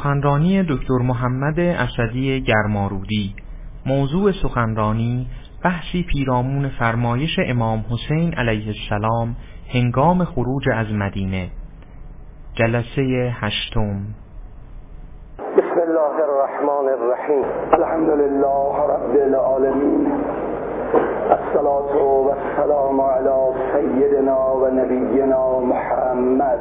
سخنرانی دکتر محمد اسدی گرمارودی. موضوع سخنرانی بحثی پیرامون فرمایش امام حسین علیه السلام هنگام خروج از مدینه. جلسه هشتم. بسم الله الرحمن الرحیم. الحمد لله رب العالمین. الصلاة والسلام على سیدنا و نبینا محمد.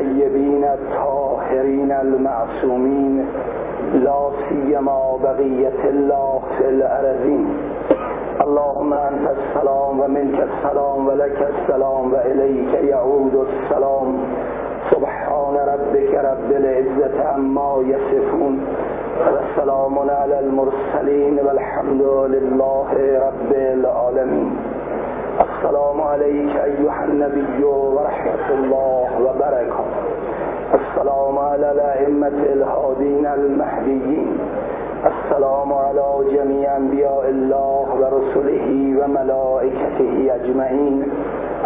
الطيبين الطاهرين المعصومين لا سيما بقية الله في الأرضين. اللهم أنت السلام ومنك السلام ولك السلام وإليك يعود السلام. سبحان ربك رب العزة عما يصفون. والسلام على المرسلين والحمد لله رب العالمين. السلام عليك أيها النبي ورحمة الله وبركاته. السلام على الأئمة الهادين المهديين. السلام على جميع أنبياء الله ورسله وملائكته أجمعين.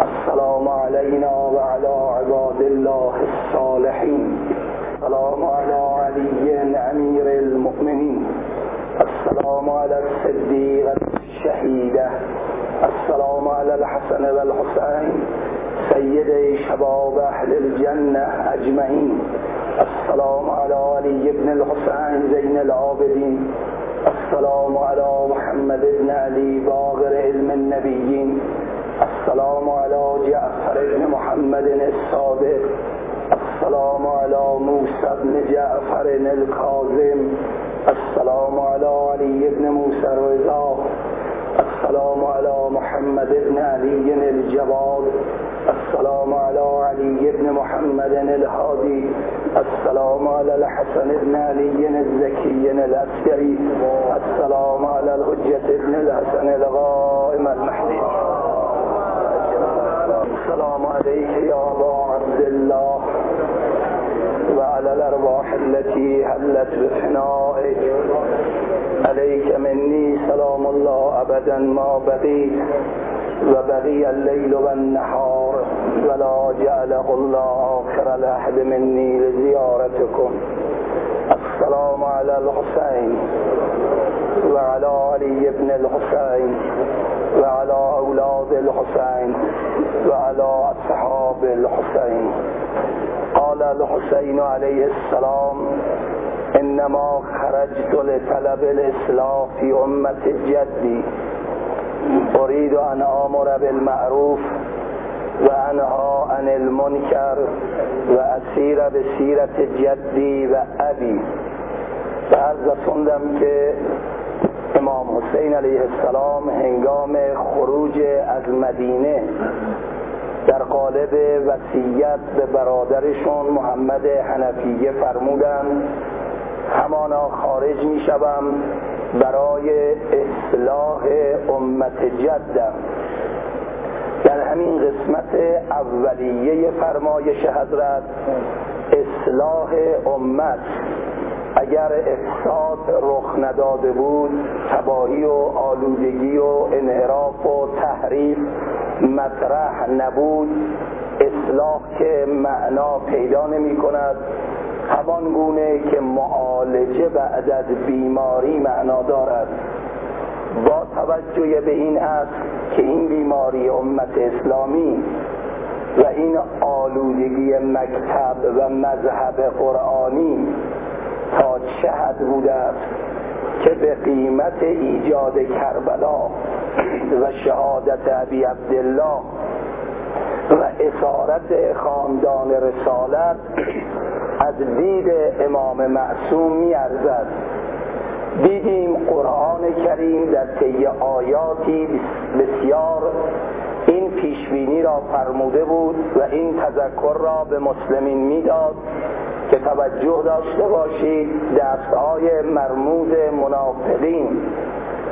السلام علينا وعلى عباد الله الصالحين. السلام على علي أمير المؤمنين. السلام على الصديق الشهيدة السلام على الحسن والحسين سيدي شباب أهل الجنة أجمعين السلام على علي بن الحسين زين العابدين السلام على محمد بن علي باغر علم النبيين السلام على جعفر بن محمد الصادق. السلام على موسى بن جعفر الكاظم السلام على علي بن موسى الرضا. السلام على محمد بن علي الجواد السلام على علي بن محمد الهادي. السلام على الحسن بن علي الزكي الأسكري. السلام على الحجة بن الحسن الغائم المحدي السلام عليك يا أبا عبد الله. وعلى الأرواح التي هلت بفنائك عليك مني سلام الله أبدا ما بقيت وبقي الليل والنهار ولا جعله الله آخر الأحد مني لزيارتكم. السلام على الحسين وعلى علي بن الحسين وعلى أولاد الحسين وعلى أصحاب الحسين. قال الحسين عليه السلام إنما خرجت لطلب الإصلاح في أمة جدي أريد أن آمر بالمعروف وأنهى عن المنكر وأسير بسيرة جدي و ابی. و خوندم که امام حسین علیه السلام هنگام خروج از مدینه در قالب وصیت به برادرشون محمد حنفیه فرمودند همانا خارج می شوم برای اصلاح امت جدم. در همین قسمت اولیه فرمایش حضرت اصلاح امت. اگر افساد رخ نداده بود تباهی و آلودگی و انحراف و تحریف مطرح نبود. اصلاح که معنا پیدا نمی کند. همان گونه که معالجه بعد از بیماری معنا دارد. با توجه به این است که این بیماری امت اسلامی و این آلودگی مکتب و مذهب قرآنی تا چه حد بوده است که به قیمت ایجاد کربلا و شهادت ابی عبدالله و اسارت خاندان رسالت از دید امام معصوم میارزد. دیدیم قرآن کریم در طی آیاتی بسیار این پیشبینی را فرموده بود و این تذکر را به مسلمین می‌داد که توجه داشته باشید دستهای مرموز منافقین.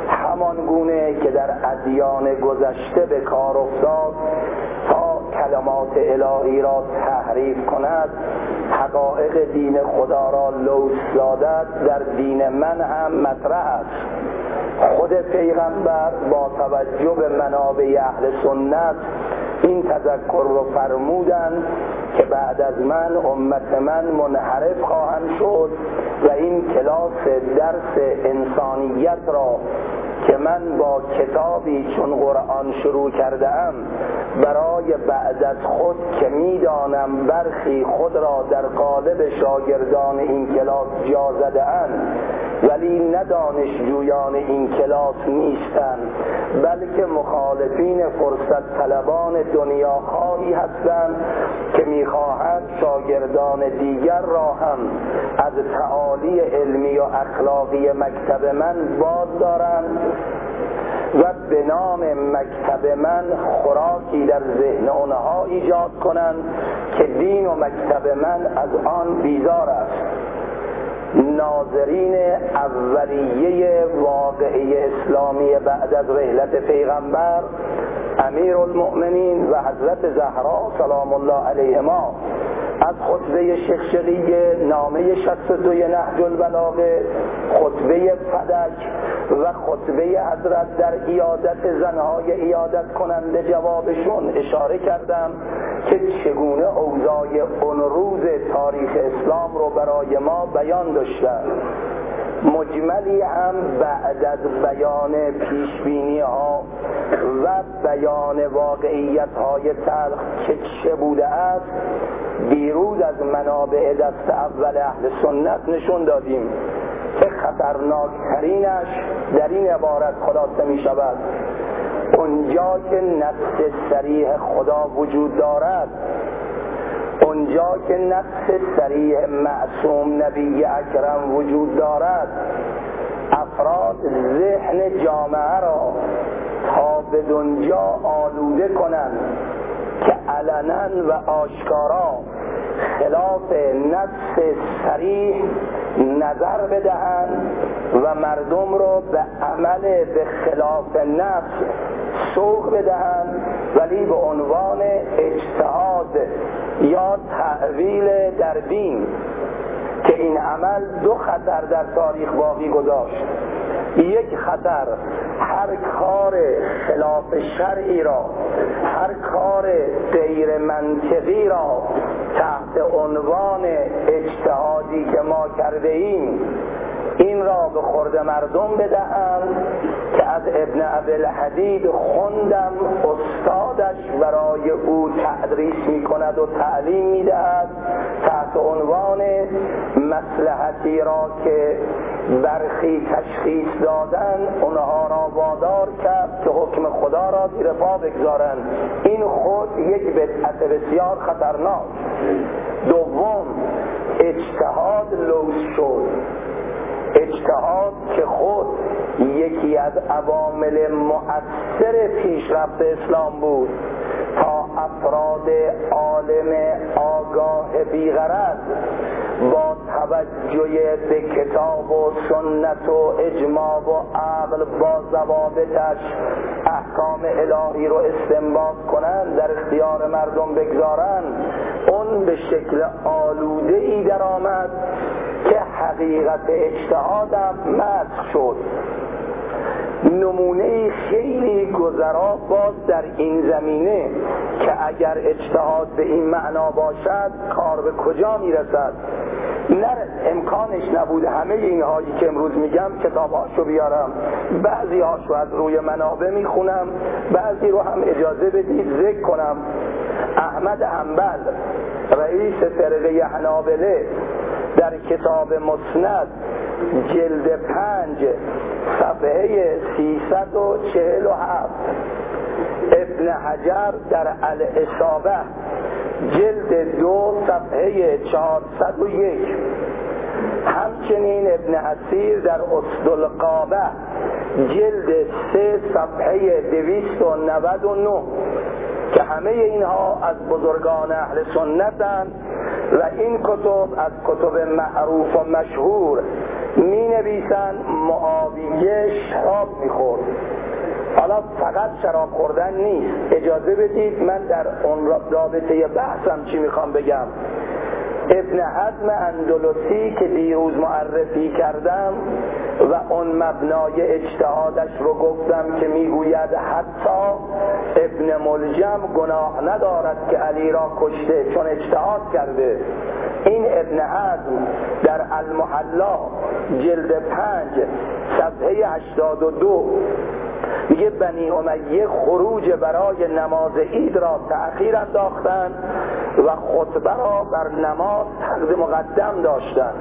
همان گونه که در ادیان گذشته به کار افتاد تا کلمات الهی را تحریف کند حقایق دین خدا را لوس دادد در دین من هم مطرح است. خود پیغمبر با توجه به منابع اهل سنت این تذکر رو فرمودن که بعد از من امت من منحرف خواهند شد و این کلاس درس انسانیت را که من با کتابی چون قرآن شروع کرده ام برای بعد از خود که می‌دانم برخی خود را در قالب شاگردان این کلاس جا زده ولی نه دانشجویان این کلاس نیستند بلکه مخالفین فرصت طلبان دنیا خواهی هستند که می‌خواهند شاگردان دیگر را هم از تعالی علمی و اخلاقی مکتب من باز دارند و به نام مکتب من خوراکی در ذهن آنها ایجاد کنند که دین و مکتب من از آن بیزار است. ناظرین اولیه واقعی اسلامی بعد از رحلت پیغمبر امیر المؤمنین و حضرت زهرا سلام الله علیهما از خطبه شخشقی نامه 62 نهج البلاغه خطبه فدک و خطبه حضرت در ایادت زنهای ایادت کننده جوابشون اشاره کردم که چگونه اوضاع اون روز تاریخ اسلام رو برای ما بیان داشتن. مجملی هم بعد از بیان پیشبینی ها و بیان واقعیت های تلخ که چه بوده است دیروز از منابع دست اول اهل سنت نشون دادیم که خطرناکترینش در این عبارت خلاصه می شود. اونجا که نفس سریح خدا وجود دارد اونجا که نفس سریح معصوم نبی اکرم وجود دارد افراد ذهن جامعه را تا به دنجا آلوده کنند که علنا و آشکارا خلاف نفس سریح نظر بدهند و مردم را به عمل به خلاف نفس سوق بدهند ولی به عنوان اجتهاد یا تعویل در دین که این عمل دو خطر در تاریخ باقی گذاشت. یک خطر هر کار خلاف شرعی را هر کار غیر منطقی را تحت عنوان اجتهادی که ما کرده ایم این را به خورد مردم بدهم که از ابن عبل حدید خوندم استادش برای او تدریس می کند و تعلیم می دهد تحت عنوان مسلحتی را که برخی تشخیص دادن اونها را وادار کرد که حکم خدا را زیر پا بگذارند این خود یک بدعت بسیار خطرناک. دوم اجتهاد لوس شد. اجتهاد که خود یکی از عوامل مؤثر پیشرفت اسلام بود تا افراد عالم آگاه بیغرد با توجه به کتاب و سنت و اجماع و عقل با ضوابطش احکام الهی رو استنباط کنند در اختیار مردم بگذارند. اون به شکل آلوده ای در که حقیقت اجتهادم مسخ شد. نمونه خیلی گذرا باز در این زمینه که اگر اجتهاد به این معنا باشد کار به کجا می‌رسد؟ نه امکانش نبوده همه اینهایی که امروز میگم کتابهاشو بیارم. بعضی هاشو از روی منابع می‌خونم بعضی رو هم اجازه بدید ذکر کنم. احمد انبل رئیس فرقه حنابله در کتاب مسند جلد پنج صفحه سیصد و چهل و هفت. ابن حجر در الاصابه جلد دو صفحه چهارصد و یک. همچنین ابن اسیر در اصدالقابه جلد سه صفحه دویست و نود و نه. که همه اینها از بزرگان اهل سنتند و این کتب از کتب معروف و مشهور می نویسن معاویه شراب می‌خورد. حالا فقط شراب خوردن نیست. اجازه بدید من در اون رابطه بحثم چی می‌خوام بگم. ابن حزم اندلسی که دیروز معرفی کردم و اون مبنای اجتهادش رو گفتم که می‌گوید حتی ابن ملجم گناه ندارد که علی را کشته چون اجتهاد کرده. این ابن حزم در المحلا جلد پنج صفحه 82 میگه بنی امیه خروج برای نماز عید را تأخیر انداختند و خطبه را بر نماز تقدیم مقدم داشتند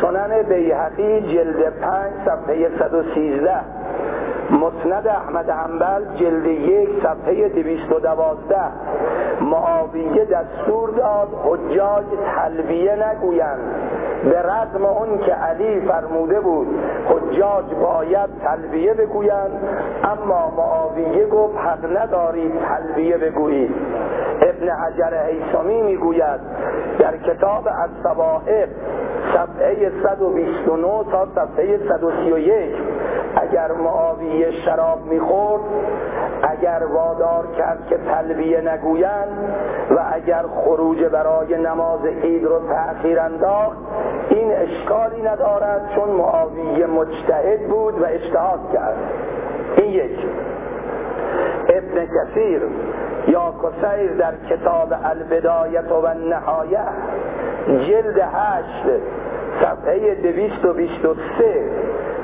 سنن بیهقی جلد پنج صفحه 113 مسند احمد حنبل جلد یک صفحه 212 معاویه دستور داد حجاج تلبیه نگویند. به رغم اون که علی فرموده بود حجاج باید تلبیه بگویند اما معاویه گفت حق ندارید تلبیه بگویید ابن حجر حیثمی می‌گوید در کتاب از صفحه 129 تا صفحه 131 اگر معاویه شراب می‌خورد اگر وادار کرد که تلبیه نگویند و اگر خروج برای نماز عید رو تأخیر انداخت این اشکالی ندارد چون معاویه مجتهد بود و اجتهاد کرد. این یک. ابن کثیر یا کسیر در کتاب البدایت و نهایه جلد هشت صفحه دویست و بیست و سه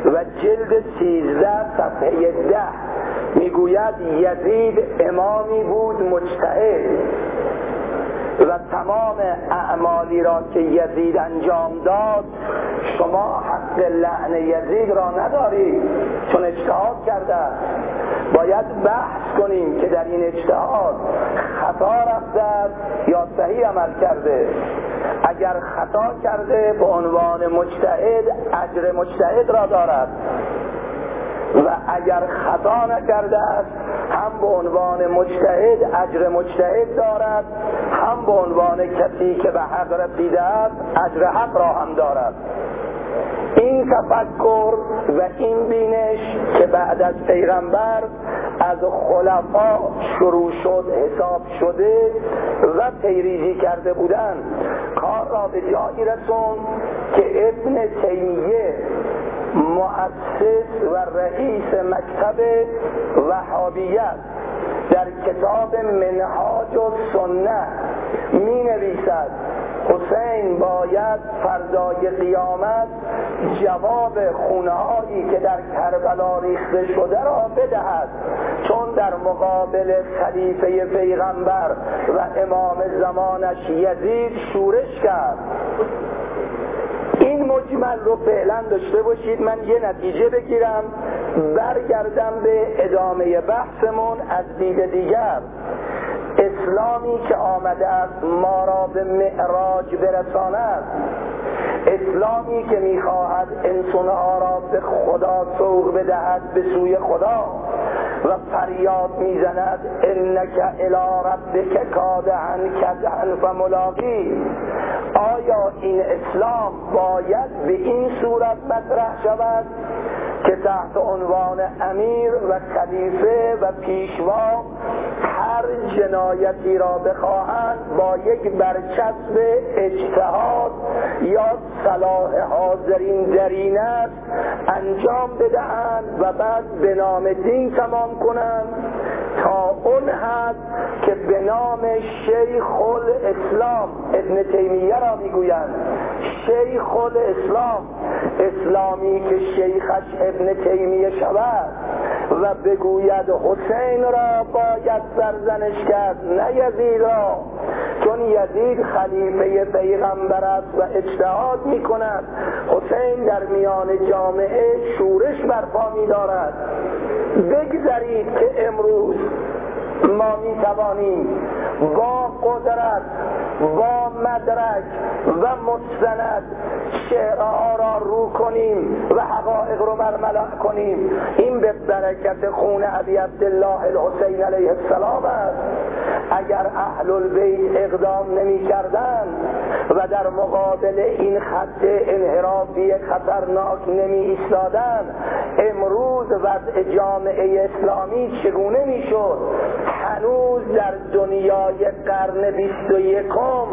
و جلد سیزده صفحه ده می‌گوید یزید امامی بود مجتهد. و تمام اعمالی را که یزید انجام داد شما حق لعن یزید را ندارید چون اجتهاد کرده باید بحث کنیم که در این اجتهاد خطا رفته یا صحیح عمل کرده. اگر خطا کرده به عنوان مجتهد اجر مجتهد را دارد. و اگر خطا نکرده است هم به عنوان مجتهد اجر مجتهد دارد هم به عنوان کسی که به حق رسیده است اجر حق را هم دارد. این تفکر و این بینش که بعد از پیغمبر از خلفا شروع شد حساب شده و پیریزی کرده بودند کار را به جایی رسون که ابن تیمیه مؤسس و رئیس مکتب وحابیت در کتاب منهاج و سنه می نویسد حسین باید فردای قیامت جواب خونه هایی که در کربلا ریخته شده را بدهد. چون در مقابل خلیفه پیغمبر و امام زمانش یزید شورش کرد. مجمل رو فعلا داشته باشید. من یه نتیجه بگیرم. برگردم به ادامه بحثمون. از دید دیگر اسلامی که آمده است ما را به معراج برساند. اسلامی که می‌خواهد انسانها را به خدا سوق بدهد به سوی خدا و فریاد می‌زند انک الی ربک کادهن کدهن و ملاقی. آیا این اسلام باید به این صورت مطرح شود که تحت عنوان امیر و خلیفه و پیشوا جنایتی را بخواهند با یک برچسب اجتهاد یا صلاح حاضرین در این است انجام بدهند و بعد به نام دین تمام کنند. تا اون هست که به نام شیخ اسلام ابن تیمیه را می‌گویند. شیخ اسلام اسلامی که شیخش ابن تیمیه شود و بگوید حسین را باید سرزنش کرد نه یزید را. چون یزید خلیفه پیغمبر است و اجتهاد می کند حسین در میان جامعه شورش برپا می دارد بگذارید که امروز ما می توانیم با قدرت با مدرک و مستند شعرها را رو کنیم و حقایق رو برملا کنیم. این به برکت خون عبی عبدالله الحسین علیه السلام است. اگر اهل البیت اقدام نمی کردن و در مقابل این خط انحرافی خطرناک نمی ایستادن امروز وضع جامعه اسلامی چگونه می شد؟ هنوز در دنیای قرن بیست و یکم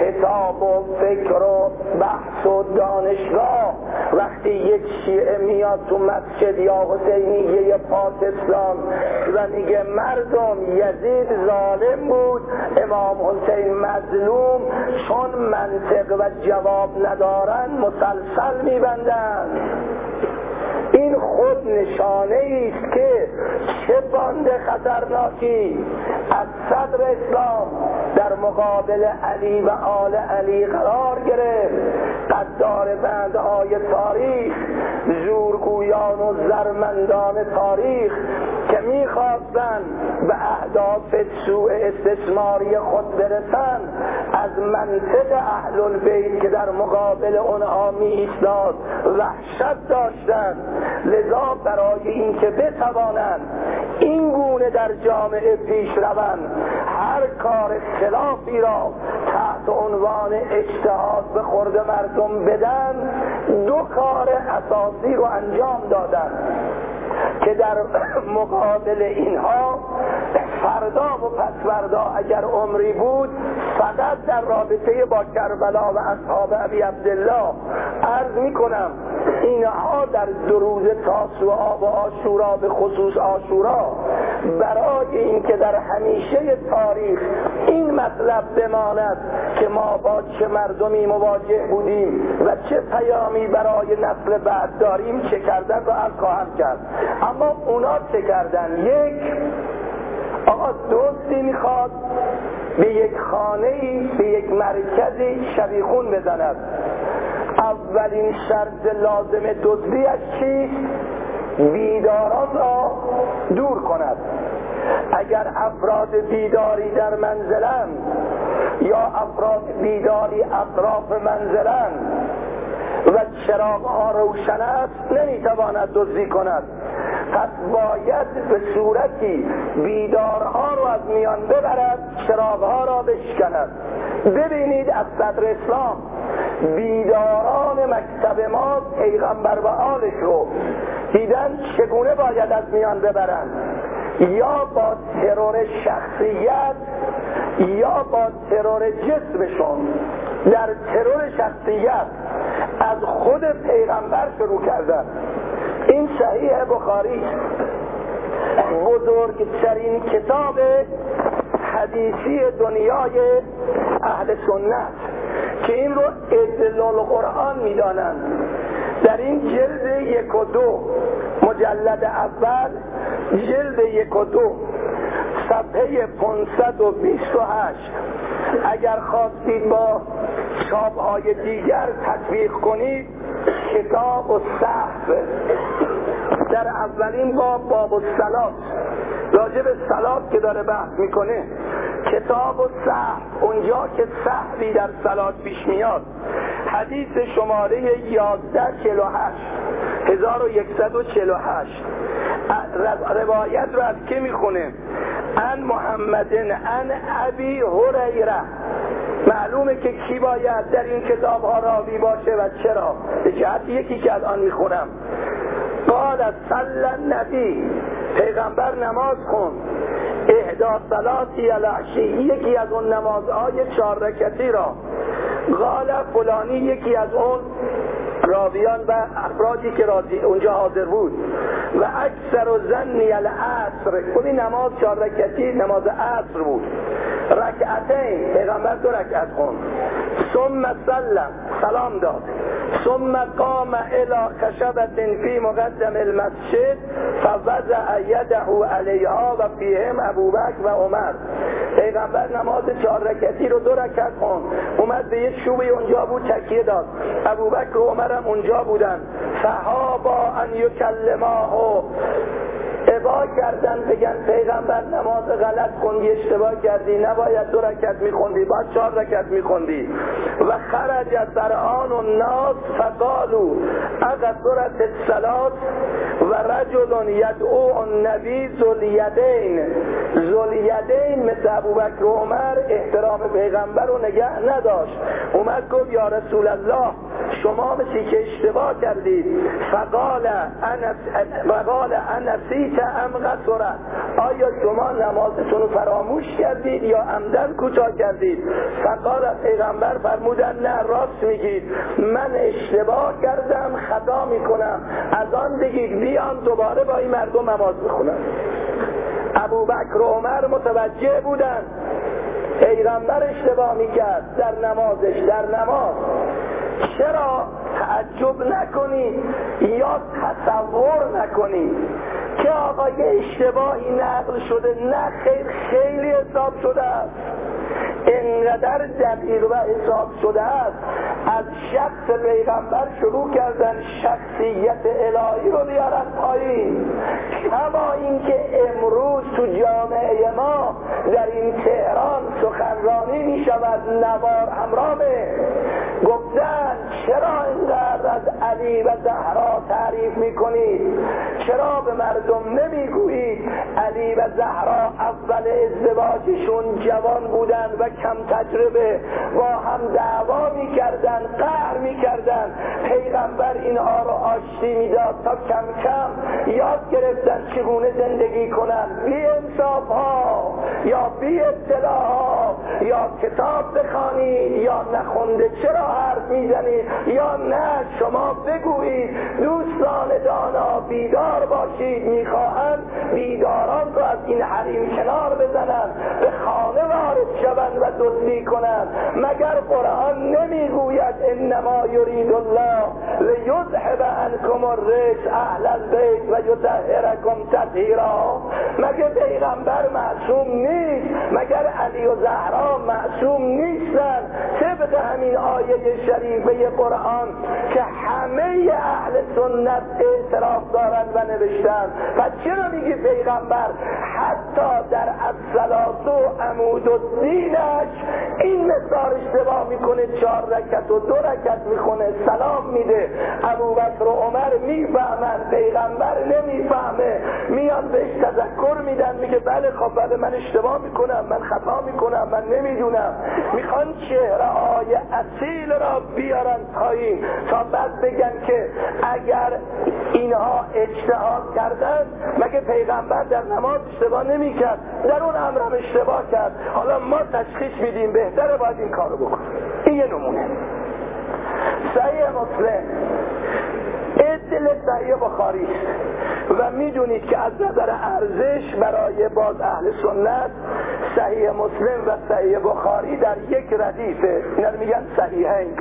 کتاب و فکر و بحث و دانشگاه. وقتی یک شیعه میاد تو مسجد یا حسینیه پاکستان و میگه مردم یزید ظالم بود امام حسین مظلوم چون منطق و جواب ندارن مسلسل میبندن. این خود نشانه است که چه باند خطرناکی از صدر اسلام در مقابل علی و آل علی قرار گرفت. قدار بندهای تاریخ زورگویان و زرمندان تاریخ که می‌خواستن به اهداف سوء استثماری خود برسن از منطق اهل البیت که در مقابل اونها می ایستاد وحشت داشتند لذا برای اینکه بتوانند این گونه در جامعه پیش روند هر کار خلافی را تحت عنوان اجتهاد به خورد مردم بدن دو کار اساسی رو انجام دادن. که در مقابل اینها فردا و پس فردا اگر عمری بود فقط در رابطه با کربلا و اصحاب ابی عبدالله عرض می کنم اینها در دو تاسوعا و آشورا به خصوص آشورا برای اینکه در همیشه تاریخ این مطلب بماند که ما با چه مردمی مواجه بودیم و چه پیامی برای نسل بعد داریم چه کردن رو از خواهم کرد. اما اونا چه کردن؟ یک آقا دوستی می‌خواد به یک خانه به یک مرکزی شبیخون بزند. اولین شرط لازم دزدیش چیست؟ بیداران را دور کند. اگر افراد بیداری در منزلن یا افراد بیداری اطراف منزلن و چراغ ها روشن است نمی‌تواند دزدی کند. پس باید به صورتی بیدارها رو از میان ببرد چراغها را بشکند. ببینید از صدر اسلام بیداران مکتب ما پیغمبر و آلش رو دیدن چگونه باید از میان ببرند یا با ترور شخصیت یا با ترور جسمشون. در ترور شخصیت از خود پیغمبر شروع کردن. این صحیح بخاری بزرگترین کتاب حدیثی دنیای اهل سنت که این رو ادلال قرآن می‌دانند. در این جلد یک و دو مجلد اول جلد یک و دو صفحه 528 اگر خواستید با چاپ های دیگر تطبیق کنید کتاب و صحف. در اولین باب باب و سلات راجب سلات که داره بحث می‌کنه کتاب و صحف. اونجا که صحفی در سلات پیش میاد. حدیث شماره 1148 1148 روایت رو از که می‌خونه ان محمدن ان ابی هریره. معلومه که کی باید در این کتاب ها راوی باشه و چرا؟ به جهت یکی که الان می‌خونم. قال صلی نبی پیغمبر نماز خون. اهدا صلاتی العشی یکی از اون نمازهای چهار رکتی را. قال فلانی یکی از اون راویان و افرادی که راضی اونجا حاضر بود. و اکثر و زنی العصر خودی نماز چهار رکتی نماز عصر بود. رکعتین پیغمبر دو رکعت خون ثم سلم سلام داد. ثم قام الى خشبت فی مقدم المسجد فوضع یده علیها و فیهم ابوبکر و عمر. پیغمبر نماز چهار رکعتی رو دو رکعت خون اومد به یک شوبی اونجا بود تکیه داد. ابوبکر و عمر هم اونجا بودن. فهابا ان یکلماه ابا کردن بگن پیغمبر نماز غلط خوندی اشتباه کردی نباید دو رکت میخوندی باید چهار رکت میخوندی. و خرج از آن و ناس فقالو اقصرت الصلات و رجل یدعو النبی زلیدین زلیدین مثل ابوبکر و عمر احترام پیغمبر رو نگه نداشت. اومد گفت یا رسول الله شما مثل که اشتباه کردید. فقال انس انسیت ام قصرت آیا شما شما نمازتون رو فراموش کردید یا عمدن کوتاه کردید؟ فقال پیغمبر فرمودن نه راست میگید. من اشتباه کردم خطا می‌کنم. از آن بگید بیان دوباره با این مردم نماز بخونم. ابو بکر و عمر متوجه بودن. پیغمبر اشتباه می‌کرد. در نمازش در نماز. چرا تعجب نکنید یا تصور نکنید که آقا یه اشتباهی نقل شده؟ نه خیر خیلی حساب شده است. انقدر دقیق و حساب شده است از شخص پیغمبر شروع کردن شخصیت الهی رو بیارن پایین. کما اینکه امروز تو جامعه ما در این تهران سخنرانی می شود نوار همرامه. گفتن چرا اینقدر از علی و زهرا تعریف می کنید چرا به مردم نمی‌گویید علی و زهرا اول ازدواجشون جوان بودن و کم تجربه با هم دعوا می‌کردن قهر می‌کردن. پیغمبر اینها رو آشتی می‌داد تا کم کم یاد گرفتن چگونه زندگی کنن. بی انصاف ها یا بی اطلاع ها یا کتاب بخوانید یا نخونده چرا حرف می‌زنید یا نه شما بگویید. دوستان دانا بیدار باشید. می‌خواهند بیداران رو از این حریم کنار و دزدی کنند مگر قرآن نمی‌گوید انما یرید الله لیذهب عنکم الرجس اهل البیت و یطهرکم تطهیرا. مگر پیغمبر معصوم نیست؟ مگر علی و زهرا معصوم نیستن؟ طبق همین آیه شریفه قرآن که همه اهل سنت اعتراف دارند و نوشتن پس چرا میگی پیغمبر حتی در الصلات و عمود و این مقدار اشتباه می‌کنه چهار رکت و دو رکت می‌خونه سلام میده. ابو بکر و عمر می‌فهمن پیغمبر نمی‌فهمه. میان بهش تذکر میدن میگه بله خب بله من اشتباه می‌کنم من خطا می‌کنم من نمی‌دونم. می‌خوان چهره های اصیل را بیارن پایین تا بعد بگن که اگر اینها اجتهاد کردن مگه پیغمبر در نماز اشتباه نمی‌کرد؟ در اون امرم اشتباه کرد. حالا ما تشخیص میدیم بهتره باید این کارو بکنیم. این یه نمونه. صحیح مسلم. ادل صحیح بخاری و می‌دونید که از نظر ارزش برای باز اهل سنت صحیح مسلم و صحیح بخاری در یک ردیفه اینا میگن صحیحین.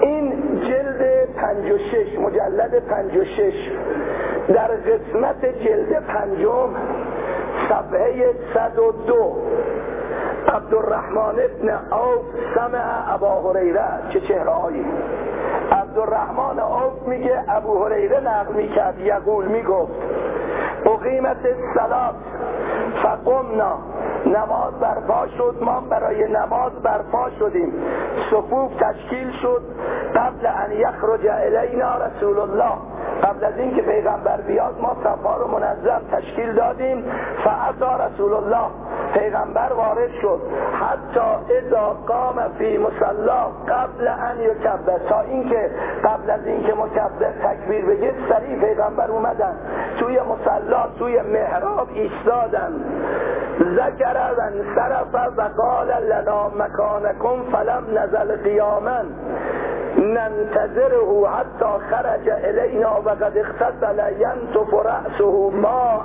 این جلد 56 مجلد 56 در قسمت جلد پنجم صفحه 102 عبدالرحمن ابن عوف سمع ابا هریره. چه چهرهایی عبدالرحمن عوف میگه ابو هریره نقل می‌کرد یقول می‌گفت اقیمت سلات فقمنا نماز برپا شد ما برای نماز برپا شدیم. صفوف تشکیل شد. قبل ان یخرج الینا رسول الله قبل از اینکه پیغمبر بیاد ما صفا رو منظم تشکیل دادیم. فعطا رسول الله پیغمبر وارد شد. حتی اذا قام فی مسلا قبل ان یکبر. تا اینکه قبل از اینکه مکبر تکبیر بگه سریع پیغمبر اومدن. توی مسلا توی محراب ایستادن. ذکر و انصرف و قال لنا مکانکم فلم نزل قیاما. ننتظره حتی خرج الینا و قد اختصل ینتف رأسه ماء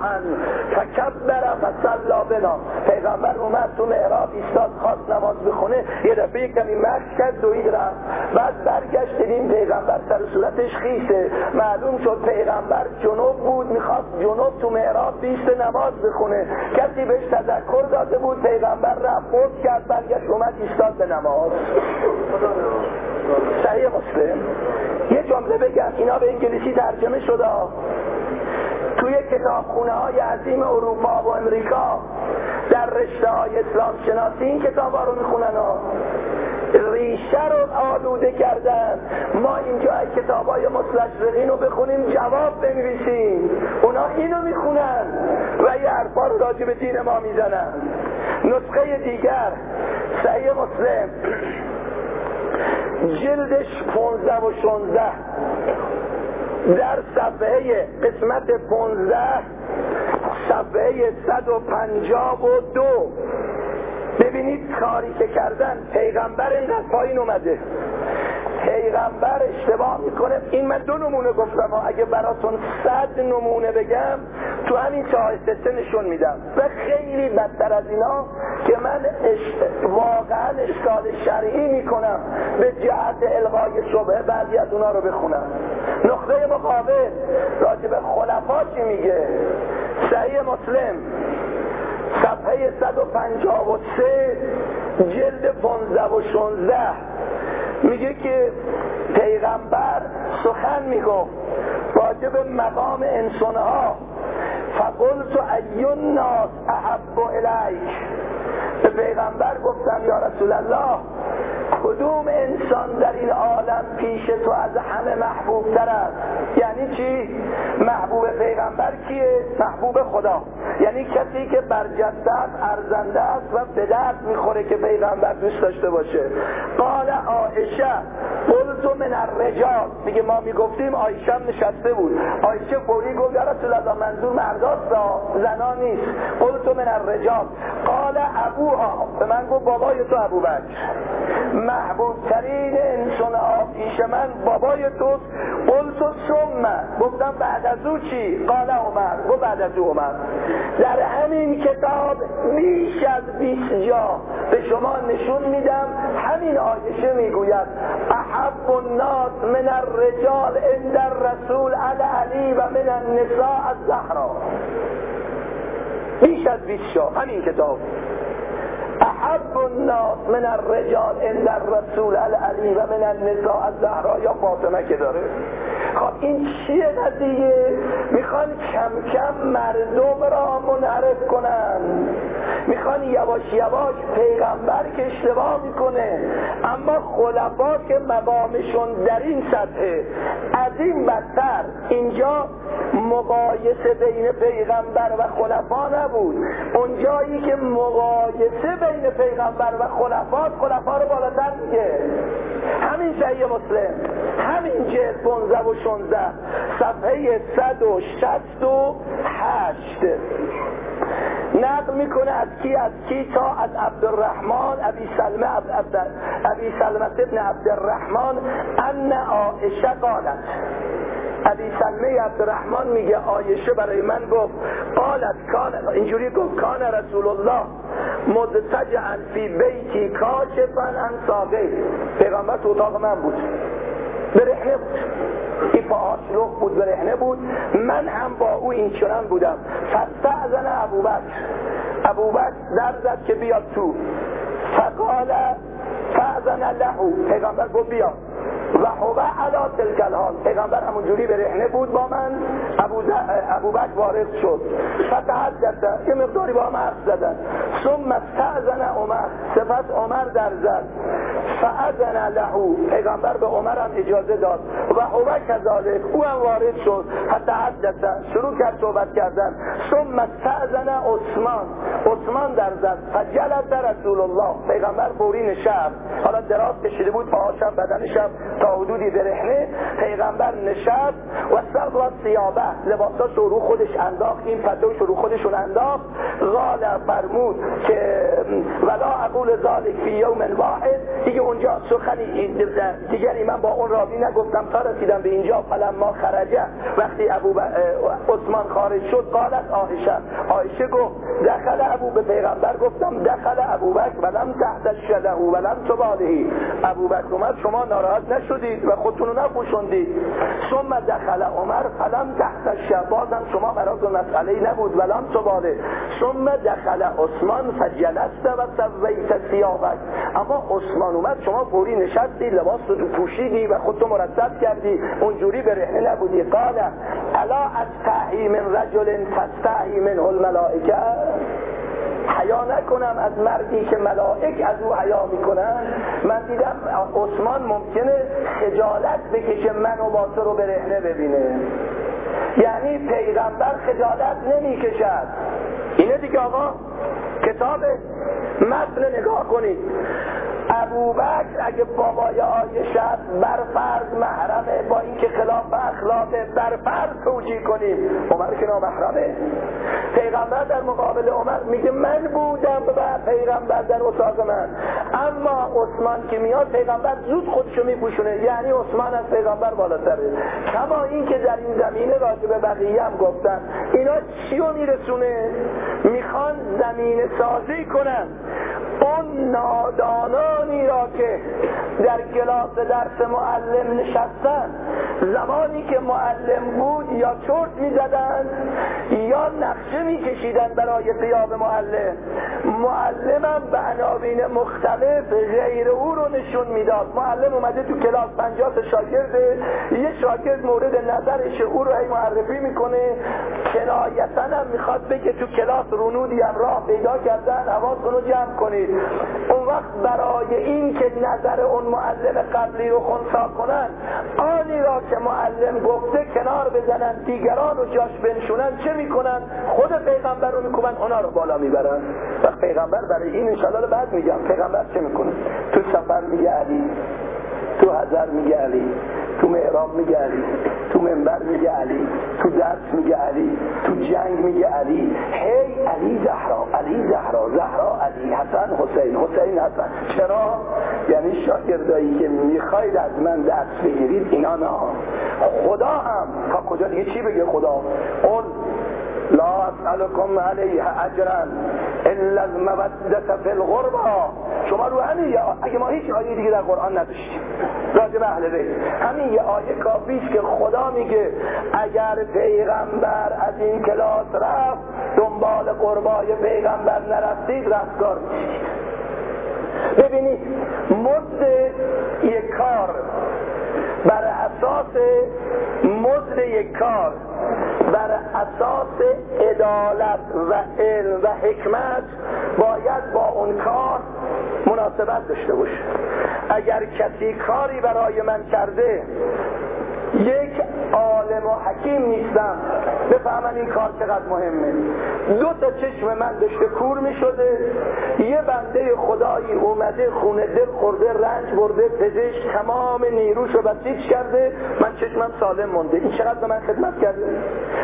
فکبر فصلا بنا. پیغمبر اومد تو معراب ایستاد خواست نماز بخونه یه دفعه کمی مشک کرد دوید رفت. بعد برگشت دیدیم پیغمبر سر صورتش خیسه. معلوم شد پیغمبر جنوب بود می‌خواست جنوب تو معراب بیست نماز بخونه. کسی بهش تذکر داده بود پیغمبر رفت کرد برگشت اومد ایستاد به نماز. صحیح مسلم یه جمله بگم اینا به انگلیسی ترجمه شده. توی کتابخونه های عظیم اروپا و امریکا در رشته های اسلام شناسی این کتاب ها رو می‌خونن ریشه رو آلوده کردن. ما اینجا کتاب های مسلسلین رو بخونیم جواب بنویسیم. اونا اینو می‌خونن و یه حرفا رو راجع به دین ما می‌زنن. نسخه دیگر صحیح مسلم. جلدش 15 و 16 در صفحه قسمت 15 صفحه 152 ببینید کاری کردن پیغمبر اینقدر پایین اومده. پیغمبر اشتباه می‌کنه. این من دو نمونه گفتم. و اگه براتون صد نمونه بگم تو همین چه سته نشون میدم. و خیلی بدتر از اینا که من واقعا اشکال شرعی می‌کنم به جهت الغای شبه بعضی از اونا رو بخونم. نقطه مقابل راجع به خلفا چی میگه؟ صحیح مسلم. صفحه 153 جلد 15 و 16 میگه که پیغمبر سخن می‌گفت راجع به مقام انسانها. فقلت ایون ناس احب الیک. به پیغمبر گفتم یا رسول الله کدوم انسان در این عالم پیش تو از همه محبوب تر است یعنی چی؟ محبوب پیغمبر کیه؟ محبوب خدا یعنی کسی که برجسته است ارزنده است و به درد می‌خوره که پیغمبر دوست داشته باشه قال عائشه قلت من الرجال میگه ما می‌گفتیم آیشه نشسته بود. آیشه فوری گفت یا رسول الله منظور مرداست زنا نیست. قلت من الرجال قال ابوها. به من گفت بابای تو ابوبکر محبوب ترین انسان پیش من بابای توست. قلت ثم. گفتم بعد از او چی؟ قال عمر. گفت بعد از او عمر. در همین کتاب بیش از 20 جا به شما نشون میدم همین آیشه می‌گوید احب الناس من الرجال عند الرسول علی علی و من النساء الزهرا. بیش از 20 جا همین کتاب. احب الناس من الرجال عند الرسول العلی و من النساء الزهرا یا فاطمه که داره؟ خب این چیه قضیه می‌خوان کم کم مردم را منحرف کنن. می‌خوان یواش یواش پیغمبر که اشتباه می‌کنه. اما خلفا که مقامشون در این سطحه از این بدتر اینجا مقایسه بین پیغمبر و خلفا نبود. اونجایی که مقایسه بین پیغمبر و خلفا خلفا رو بالاتر میگه. همین صحیح مسلم همین جلد 15 و 16 صفحه 168 نقل می‌کنه از کی از کی تا از عبدالرحمن ابی سلمه ابی سلمه ابن عبدالرحمن ان عائشه قالت. ابی سلمه عبدالرحمن میگه آیشه برای من گفت قالت کان اینجوری گفت کان رسول الله مدتجعا فی بیتی کاشفا ان ساقه. پیغمبر تو اتاق من بود. برهنه بود. این پاهاش بود برهنه بود. من هم با او این چنان بودم. فستعزن ابوبکر. ابوبکر در زد که بیاد تو. فقال فعزن لهو پیغمبر گفت بیاد و هو علا تلک حال پیغمبر همونجوری برهنه بود با من. ابو, ابو بک وارد شد. فتحدث یه مقداری با هم حرف زدن. ثم استعزن عمر. سپس عمر در زد فعزن لهو پیغمبر به عمر هم اجازه داد. و هو کذالک. او هم وارد شد. فتحدث شروع کرد صحبت کردن. ثم استعزن عثمان. عثمان در زد فجلت رسول الله. پیغمبر فوری نشست. حالا دراز کشیده بود پاهاشم بدنشم حدودی برهنه پیغمبر نشست و سقلا سیابه لباساش رو خودش انداخت این پتوش رو خودشون انداخت. غال فرمود که ولا اقول ذالک فی یوم واحد. دیگه اونجا سخنی دیگری من با اون راوی نگفتم تا رسیدم به اینجا ما خرجه وقتی ابو ب... عثمان خارج شد قالت آهشه. آیشه گفت دخل ابو به پیغمبر گفتم دخل ابو بکر ولم تحت شده ولم تبالهی ابو بکر اومد شما ناراحت نشدید و خودتون رو نپوشوندید ثم دخل عمر فلم تحت شبازم شما براتون مسئله نبود ولم تباله ثم دخل عثمان فجلست و سویت سیابک اما عثمان اومد شما فوری نشستی لباس رو پوشیدی و خودتو مرتب کردی. اونجوری برهنه نبودی. قال الا از من رجل تستحی منه الملائکه؟ حیا نکنم از مردی که ملائک از او حیا می‌کنن. من دیدم عثمان ممکنه خجالت بکشه من و باسه رو برهنه ببینه. یعنی پیغمبر خجالت نمی‌کشد. اینه دیگه آقا. کتاب متن نگاه کنید. ابوبکر اگه بابای آیشه بر فرض محرمه با اینکه خلاف اخلاقه بر فرض توجیه کنیم عمر که نامحرمه. پیغمبر در مقابل عمر میگه من بودم و پیغمبر در اتاق من. اما عثمان که میاد پیغمبر زود خودشو میپوشونه. یعنی عثمان از پیغمبر بالاتره. کما اینکه در این زمینه راجع به بقیه هم گفتن. اینا چیو میرسونه؟ می‌خوان زمین سازی کنن. اون نادانانی را که در کلاس درس معلم نشستن زمانی که معلم بود یا چرت می‌زدند یا نقشه میکشیدن برای قیاب معلم معلمم به عناوین مختلف غیر او رو نشون می‌داد. معلم اومده تو کلاس پنجاه شاگرده یه شاگرد مورد نظرش او رو هی معرفی می‌کنه. کنایتا هم می‌خواد بگه تو کلاس رونودی هم راه پیدا کردن حواستون رو جمع کنید. اون وقت برای این که نظر اون معلم قبلی رو خونسا کنن آنی را که معلم گفته کنار بزنن دیگران رو جاش بنشونن چه می‌کنن؟ خود پیغمبر رو می‌کنن اونا رو بالا می‌برن. وقت پیغمبر برای این انشالله بعد میگم. پیغمبر چه می‌کنه؟ تو سفر میگه علی تو حضر میگه علی تو معراب میگه علی تو منبر میگه علی تو درس میگه میگه علی. هی علی زهرا علی زهرا زهرا علی حسن حسین حسین حسن. چرا؟ یعنی شاگردایی که می‌خواید از من دست بگیرید اینا نه. خدا هم. تا کجا؟ دیگه چی بگه خدا؟ اون لا اسألكم علیه اجرا الا المودت فی الغربا شما رو همین اگه ما هیچ آیه دیگه در قرآن نداشتیم. راجع به اهل بیت. همین یه آیه کافیش که خدا میگه اگر پیغمبر از این کلاس رفت دنبال قربای پیغمبر نرفتید رفتگار میشید. ببینید مزد یک کار بر اساس مزد یک کار بر اساس عدالت و علم و حکمت باید با اون کار مناسبت داشته باشه. اگر کسی کاری برای من کرده یک عالم و حکیم نیستم. بفهمن این کار چقدر مهمه. دو تا چشم من داشته کور می شده یه بنده خدایی اومده خونه دل خورده رنج برده پزشک تمام نیروشو بسیج کرده. من چشمم سالم مونده. این چقدر به من خدمت کرده؟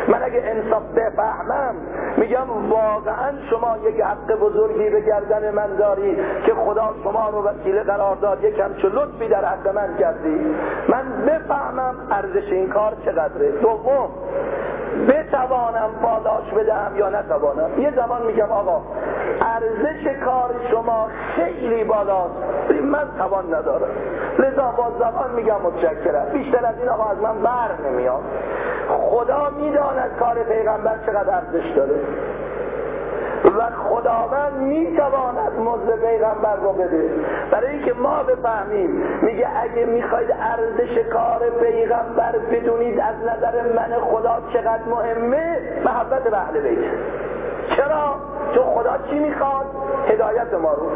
من اگه انصاف بفهمم میگم واقعا شما یک حق بزرگی به گردن من داری که خدا شما رو وسیله قرار داد. یکم چه لطفی در حق من کردی. من بفهمم ارزش این کار چقدره؟ دوم بتوانم پاداش بدهم یا نتوانم؟ یه زمان میگم آقا ارزش کار شما خیلی بالاست. من توان ندارم. لذا با زبان میگم متشکرم. بیشتر از این آقا از من بر نمیاد. خدا می‌داند کار پیغمبر چقدر ارزش داره. و خداوند می‌تواند مزد پیغمبر رو بده برای اینکه ما بفهمیم میگه اگه می‌خواید ارزش کار پیغمبر بدونید از نظر من خدا چقدر مهمه محبت به اهل بیت چرا؟ چون خدا چی می‌خواد؟ هدایت ما رو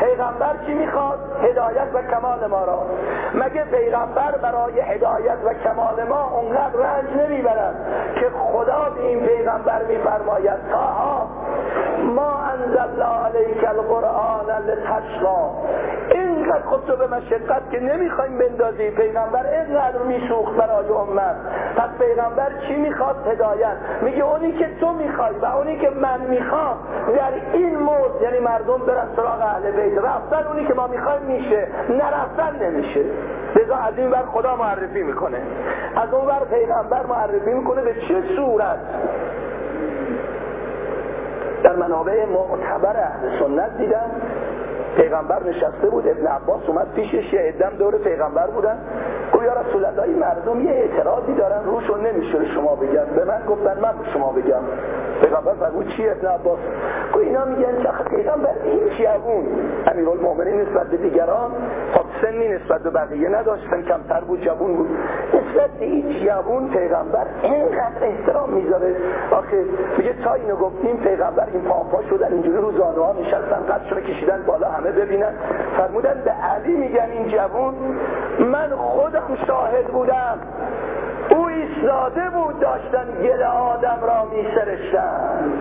پیغمبر چی می‌خواد؟ هدایت و کمال ما را مگه پیغمبر برای هدایت و کمال ما اونقدر رنج نمی‌برد که خدا به این پیغمبر میفرماید تاها ما انزل علیک القرآن لتشقا اینقدر خودتو به مشقت که نمی‌خوایم بندازی. پیغمبر اینقدر میسوخت برای امت. پس پیغمبر چی می‌خواد هدایت. میگه اونی که تو می‌خوای و اونی که من می‌خوام در این مورد یعنی مردم برن سراغ اهل بیت. رفتن اونی که ما می‌خوایم میشه. نرفتن نمیشه. لذا از این بر خدا معرفی می‌کنه. از اون بر پیغمبر معرفی می‌کنه به چه صورت؟ در منابع معتبر اهل سنت دیدم پیغمبر نشسته بود ابن عباس اومد پیشش یه ادم دور پیغمبر بودن. گویا رسول الله مردم یه اعتراضی دارن روشون نمیشه شما بگن به من گفتن من به شما بگم. پیغمبر فرمود چی ابن عباس؟ گو اینا میگن که پیغمبر این جوون. امیرالمومنین نسبت به دیگران خب سنی نسبت به بقیه نداشتن کمتر بود جوون بود. نسبت به این جوون پیغمبر اینقدر احترام می‌ذاره. آخه میگه تا اینو گفتیم پیغمبر این پاپا شدن اینجوری رو زانوها نشستن قدشون کشیدن بالا همه ببینن. فرمودن به علی میگن این جوون من خودم شاهد بودم. او ایستاده بود داشتن گل آدم را میسرشتن.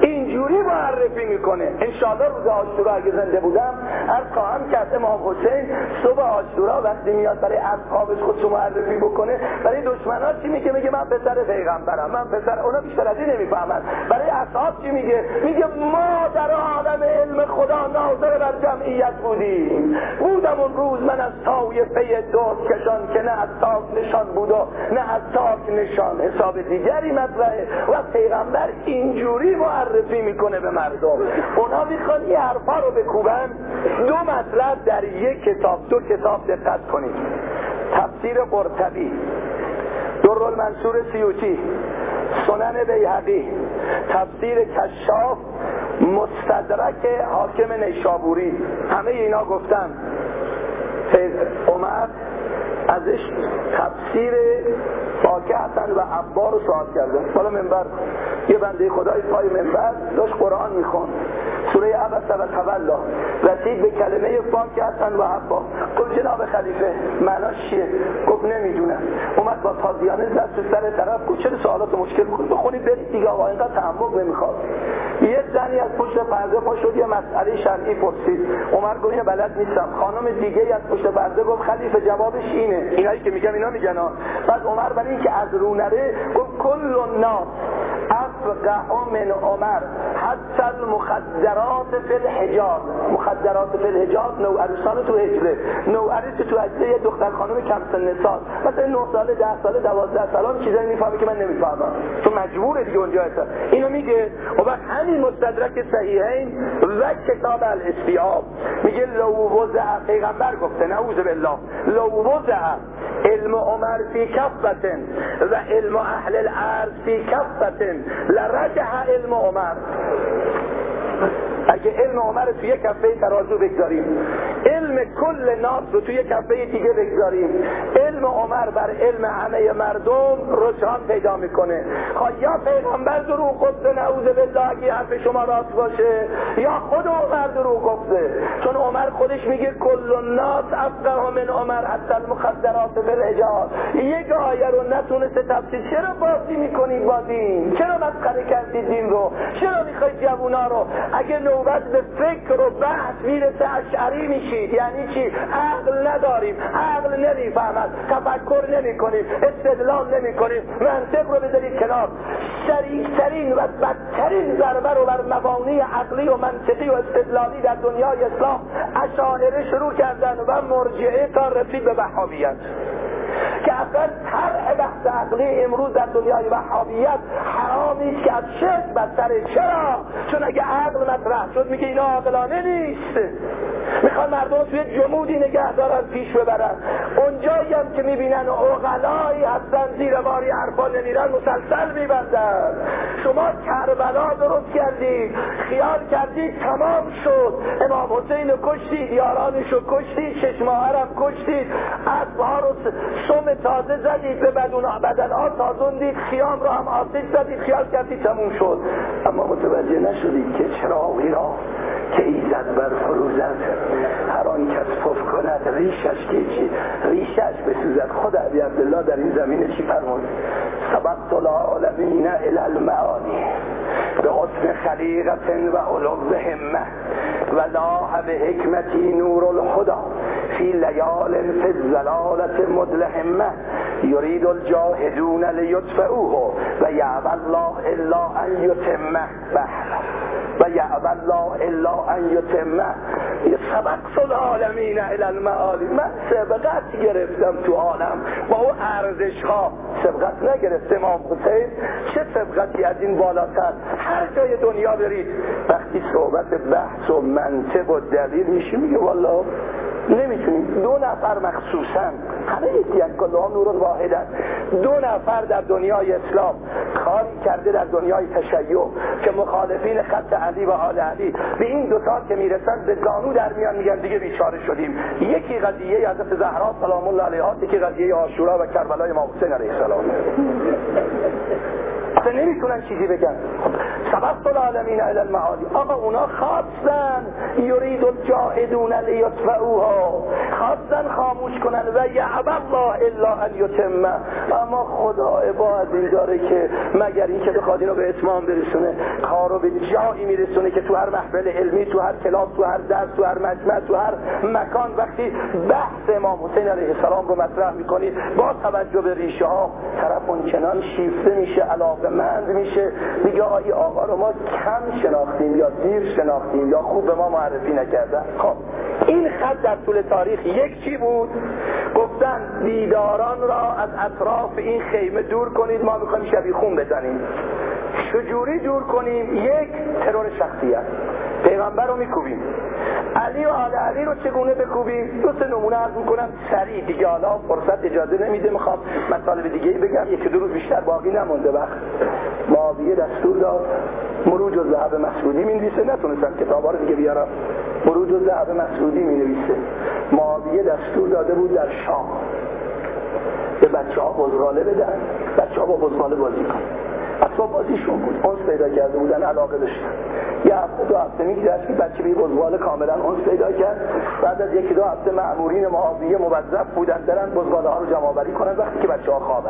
اینجوری معرفی می‌کنه. انشاءالله روز آشورا اگه زنده بودم از خواهم کرد امام حسین صبح آشورا وقتی میاد برای اصحابش خودشو معرفی بکنه برای دشمنا چی میگه؟ میگه من پسر پیغمبرم من پسر اونا بیشتر از این نمی‌فهمن. برای اصحاب چی میگه؟ میگه ما در خدا ناظر بر جمعیت بودیم. بودم اون روز من از طایفه دوست کشان که نه از تاک نشان بود و نه از تاک نشان. حساب دیگری مطرحه و پیغمبر اینجوری معرفی می‌کنه به مردم. اونا می‌خوان یه حرفا رو بکوبن. دو مطلب در یک کتاب دو کتاب دقت کنید. تفسیر قرطبی در المنصور سیوتی سنن بیهقی تفسیر کشاف مستدرک حاکم نیشابوری. همه اینا گفتن. عمر ازش تفسیر فاکه حسن و عبا رو سوال کرده. بالا منبر. یه بنده خدای پای منبر داشت قرآن میخون سوره عبس و تولا رسید به کلمه فاکه حسن و عبا گفت جناب خلیفه معناش چیه؟ گفت نمی‌دونم. اومد با تازیانه زد تو سر طرف گفت چرا سوالات مشکل کنید بخونید برید دیگه آقا اینقدر تعمق نمی‌خواد. یه زنی از پشت پرده پا شد یه مسئله شرعی پرسید. عمر گفت اینو بلد نیستم. خانم دیگه از پشت پرده گفت خلیفه جوابش اینه. اینایی که میگم اینا میگن بعد عمر برای اینکه از رو نره گفت کل الناس. افقه من عمر حتی المخدرات فی الحجاب مخدرات فی الحجاب نو عروسان تو هجره نو عروس تو هجره یه دختر خانم کم سن سال مثلا 9 ساله 10 ساله 12 ساله چیزایی می‌فهمه که من نمی‌فهمم. تو مجبوره دیگه اونجا هست اینو میگه و بعد همین مستدرک صحیحین و کتاب الاستیاب. میگه لو وضع پیغمبر گفته نعوذ بالله. لو وضع علم عمر فی کفتن و علم اهل الارض فی کفتن لرجح علم عمر. اگه علم عمر رو توی کفه ترازو بگذاریم. علم کل ناس رو توی کفه دیگه بگذاریم. علم عمر بر علم همه مردم رجحان پیدا می‌کنه. خب یا پیغمبر دروغ گفته نعوذ بالله اگه حرف شما راست باشه یا خود عمر دروغ گفته. چون عمر خودش میگه کل ناس افقه من عمر حتی المخدرات بالحجاب یک آیه رو نتونسته تفسیر. چرا بازی می‌کنید با دین؟ چرا مسخره کردید دین رو؟ چرا می‌خواید جوونا رو؟ اگه نوبت به فکر و بحث می‌رسه اشعری میشید. یعنی چی؟ عقل نداریم. عقل نمی‌فهمد. تفکر نمی کنیم استدلال نمی کنیم منطق رو بذارید کنار. شریکترین و بدترین ضربه رو بر مبانی عقلی و منطقی و استدلالی در دنیای اسلام اشاعره شروع کردن و مرجعه تا رسید به وهابیت. که اصلا طرح بحث عقلی امروز در دنیای وحابیت حرامی که از شرک بدتره. چرا؟ چون اگه عقل مطرح شد میگه اینا عاقلانه نیست. می‌خوان مردم توی جمودی نگه دارن پیش ببرن. اونجایی هم که می‌بینن اغلایی هستن زیر باری حرفا نمیرن مسلسل میبندن. شما کربلا درست کردید خیال کردید تمام شد. امام حسین کشتید یارانش رو کشتید شش ماه هم کشتید. اسبها رو سوم تازه زدید به بدون بدن ها تازوندید خیام رو هم آسیب زدید خیال کردید تموم شد. اما متوجه نشدید که چراغی را که ایزد بر فروزد هر آن کس پف کند ریشش که چی؟ ریشش بسوزد. خود عبی عبدالله در این زمین چی فرمود؟ سبقت العالمین المعانی. به حسن خلیقت و علو همه و لاح به حکمتی نور الخدا فی لیال فی الزلالت مدلهمه یرید الجاهدون لیطفئوه و یعب الله الا ان یتمه و یعب الله الا ان یتمه سبق العالمین الى المعالی من سبقت گرفتم تو عالم؟ با او ارزش ها سبقت نگرفت امام حسین. چه سبقتی از این بالاتر؟ هر جای دنیا برید. وقتی صحبت بحث و منطق و دلیل میشه میگه والله نمی‌تونیم. دو نفر مخصوصا. همه یکی از کلها نور واحد دو نفر در دنیای اسلام کاری کرده در دنیای تشیع که مخالفین خط علی و آل علی به این دو تا که می‌رسن به گانو در میان میگن دیگه بیچاره شدیم. یکی قضیه حضرت زهرا سلام الله علیها یکی قضیه آشورا و کربلای امام حسین علیه السلام. اصلا نمی‌تونن چیزی بگن. سبقت العالمین الى المعالی آقا اونا خواستن یرید الجاهدون لیطفئوها. خواستن خاموش کنن. و یعب الله الا ان یتمه. اما خدا عبا از این داره که مگر این که بخواد اینو به اتمام برسونه کارو به جایی میرسونه که تو هر محفل علمی تو هر کلاس تو هر درس تو هر مجمع تو هر مکان وقتی بحث امام حسین علیه السلام رو مطرح می‌کنید با توجه به ریشه ها طرف اون چنان شیفته میشه علاقه مند میشه. میگه آی آقا رو ما کم شناختیم یا دیر شناختیم یا خوب به ما معرفی نکردن. خب این خط در طول تاریخ یک چی بود؟ گفتن دیداران را از اطراف این خیمه دور کنید ما می‌خوایم شبیه خون بزنیم. چجوری دور کنیم یک ترور شخصیت. پیغمبر رو میکوبیم. علی و آل علی رو چگونه بکوبیم؟ دو سه نمونه عرض می‌کنم سریع دیگه. حالا فرصت اجازه نمیده می‌خوام مطالب دیگه بگم. یکی دو روز بیشتر باقی نمونده وقت معاویه دستور داد. مروج و ذهب مسعودی می نویسه نتونستم کتابا رو دیگه بیارم. مروج و ذهب مسعودی می نویسه معاویه دستور داده بود در شام. به بچه ها بزغاله بدن. بچه ها با بزغاله بازی کن اصلا بازیشون بود. اونس پیدا کرده بودن علاقه داشتن. یه هفته دو هفته میگذشت که بچه بی بزغاله کاملا اونس پیدا کرد. بعد از یکی دو هفته معمورین معاویه موظف بودن برن بزغاله ها رو جمع آوری کنن وقتی که بچه ها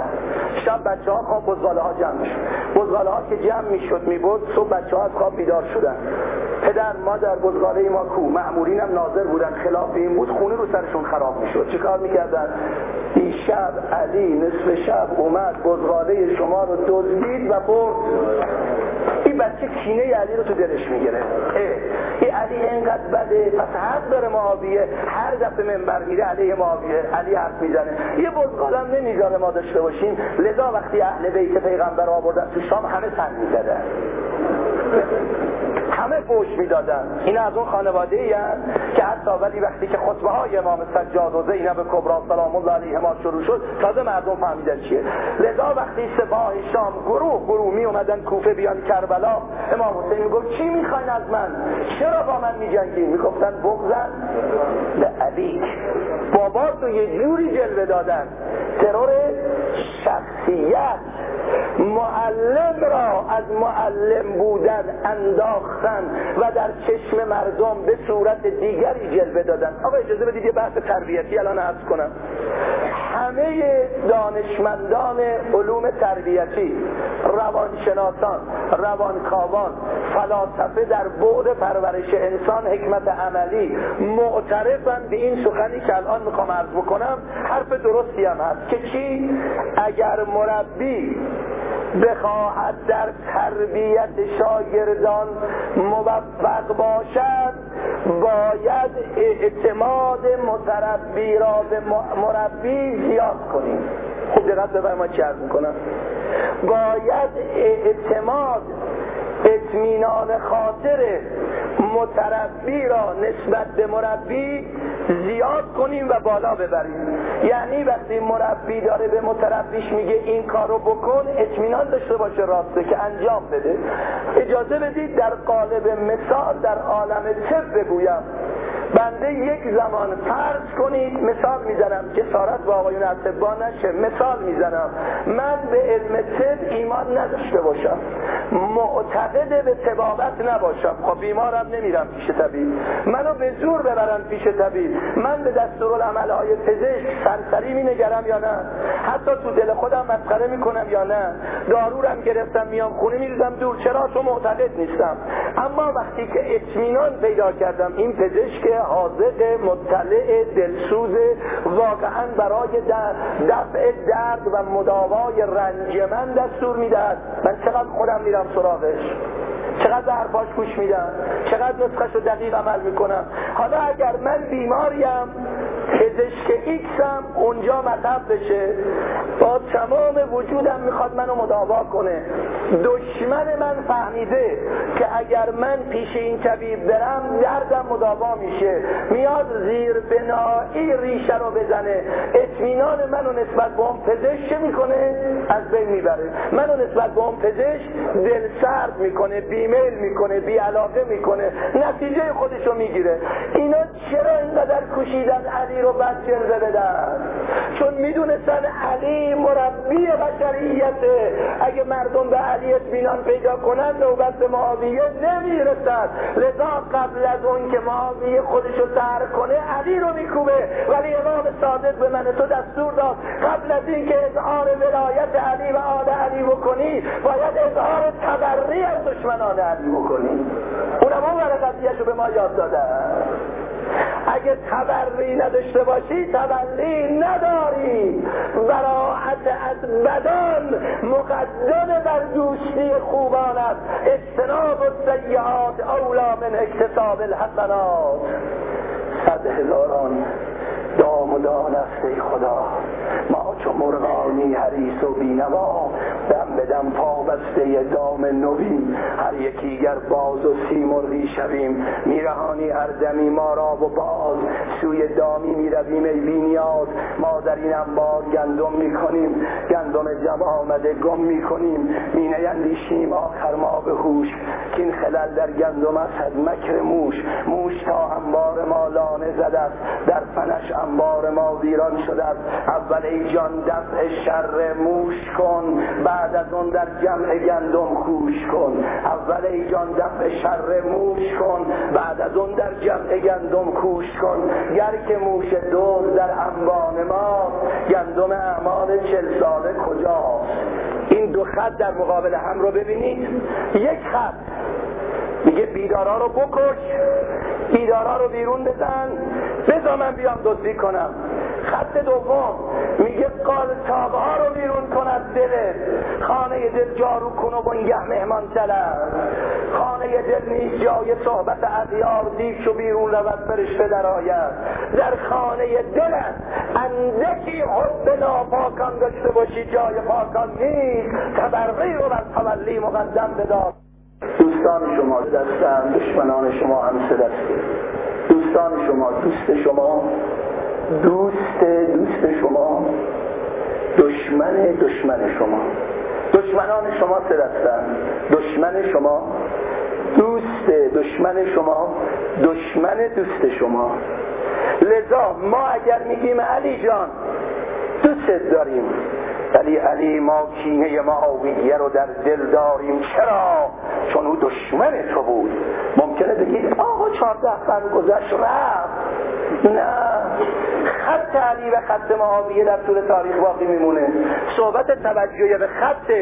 شب بچه ها خواب بزغاله ها جمع می‌شد. بزغاله ها که جمع می‌شد می‌برد صبح بچه ها از خواب بیدار شدن. پدر مادر بزغاله ما کو؟ معمورین هم ناظر بودن. خلاف این بود خونه رو سرشون خراب می‌شد. چیکار می‌کردن؟ دیشب علی نصف شب اومد بزغاله شما رو دزدید و برد. این بچه کینه علی رو تو دلش می‌گیره. این علی اینقدر بده پس حق داره معاویه. هر دفعه منبر میره علیه معاویه. علی حرف می‌زنه. یه بزغالم نمی‌ذاره ما داشته باشیم. لذا وقتی اهل بیت پیغمبر آوردن تو شام همه سن می‌زدن. همه فوش می‌دادن. این از اون خانواده ای که حتی ولی وقتی که خطبه های امام سجاد و زینب کبرا سلام الله علیه ما شروع شد تازه مردم فهمیدن چیه. لذا وقتی سپاه شام گروه گروه می اومدن کوفه بیان کربلا امام حسین می‌گفت چی می‌خواین از من؟ چرا با من میجنگی می‌گفتن بغزن به علی. بابا تو یه جوری جلوه دادن. ترور شخصیت. معلم را از معلم بودن انداختن و در چشم مردم به صورت دیگری جلوه دادن. آقا اجازه بدید یه بحث تربیتی الان عرض کنم. همه دانشمندان علوم تربیتی روانشناسان روانکاوان فلاسفه در بعد پرورش انسان حکمت عملی معترفن به این سخنی که الان می‌خوام عرض بکنم. حرف درستی هم هست که چی؟ اگر مربی بخواهد در تربیت شاگردان موفق باشد باید اعتماد متربی را به مربی زیاد کنیم. خب دقت ببر ما چی می‌کنم. باید اعتماد اطمینان خاطر متربی را نسبت به مربی زیاد کنیم و بالا ببریم. یعنی وقتی مربی داره به متربیش میگه این کارو بکن اطمینان داشته باشه راسته که انجام بده. اجازه بدید در قالب مثال در عالم طب بگویم. بنده یک زمان فرض کنید مثال می‌زنم جسارت با آقایون اطبا نشه. مثال می‌زنم. من به علم طب ایمان نداشته باشم. معتقد به تبابت نباشم. خب بیمارم نمیرم پیش طبیب. منو به زور ببرم پیش طبیب. من به دستورالعمل های پزشک سرسری مینگرم یا نه؟ حتی تو دل خودم مسخره می‌کنم یا نه؟ دارورم گرفتم میام خونه میریزم دور. چرا؟ تو معتقد نیستم. اما وقتی که اطمینان پیدا کردم این پزشک حاضق مطلع دلسوز واقعا برای دفع درد و مداوای رنج من دستور می‌دهد. من چقدر خودم میرم سراغش؟ چقدر حرفاش گوش میدم؟ چقدر نسخش رو دقیق عمل می‌کنم؟ حالا اگر من بیماریم پزشک ایکسم اونجا مطب بشه. با تمام وجودم می‌خواد منو مداوا کنه. دشمن من فهمیده که اگر من پیش این طبیب برم دردم مداوا میشه. میاد زیر بنایی ریشه رو بزنه. اطمینان منو نسبت به اون پزشک می‌کنه؟ از بین می‌بره. منو نسبت به اون پزشک دل سرد می‌کنه بیمیل می‌کنه بیعلاقه می‌کنه. نتیجه خودشو می‌گیره. اینا چرا اینقدر کشیدن رو بد جلوه بدن؟ چون می‌دونستن علی مربی بشریته اگه مردم به علی اطمینان پیدا کنند نوبت معاویه نمی‌رسد. لذا قبل از اون که معاویه خودش رو ترک کنه علی رو میکوبه. ولی امام صادق به من تو دستور داد قبل از اینکه اظهار ولایت علی و آل علی بکنی باید اظهار تبری از دشمنان علی بکنی. اونم برای قضیهش رو به ما یاد دادن. اگه تبری نداشته باشی تبری نداری. براعت از بدان مقدم بر دوستی خوبان است. اجتناب و سیعات اولا من اکتساب الحسنات. صد هزاران دام و دان است خدا. ما چو مرغانی حریص و بینوا دم به دم پا بسته دام نویم. هر یکی گر باز و سیمرغی شویم. میرهانی هر دمی ما را و باز. سوی دامی می‌رویم ای بینیاز ما در این انبار گندم می‌کنیم. گندم جمع آمده گم می‌کنیم. می نیندیشیم آخر ما به هوش. که این خلل در گندم است از مکر موش. موش تا انبار ما لانه زده است. در فنش انبار ما ویران شده است. اول ای جان دفع شر موش کن. بعد از اون در جمع گندم خوش کن. اول ای جان دفع شر موش کن. بعد از اون در جمع گندم کوش کن. گر که موش دوز در انبان ما گندم اعمال چل ساله کجاست؟ این دو خط در مقابل هم رو ببینید. یک خط. میگه بیدارا رو بکش. بیدارا رو بیرون بزن. بزا من بیام دزدی کنم. خط دوم. میگه قال ها رو بیرون کن از دلت خانه دل جارو کن و بنگه مهمان طلب خانه دل نیست جای صحبت اغیار دیو شو بیرون رود فرشته در آید. در خانه دلت اندکی حب ناپاکان داشته باشی جای پاکان نیست. تبرقی رو بر تولی مقدم بدار. دوستان شما دستن دشمنان شما هم دسته دوستان شما دوست شما دوست دوست شما. دشمن دشمن شما. دشمنان شما سه دستن دشمن شما دوست دشمن شما دشمن دوست شما. لذا ما اگر میگیم علی جان دوست داریم. ولی علی ما کینه معاویه رو در دل داریم. چرا؟ چون او دشمن تو بود. ممکنه بگید آقا چهارده قرن گذشت رفت. نه. خط علی و خط معاویه در طول تاریخ باقی میمونه. صحبت توجه به خط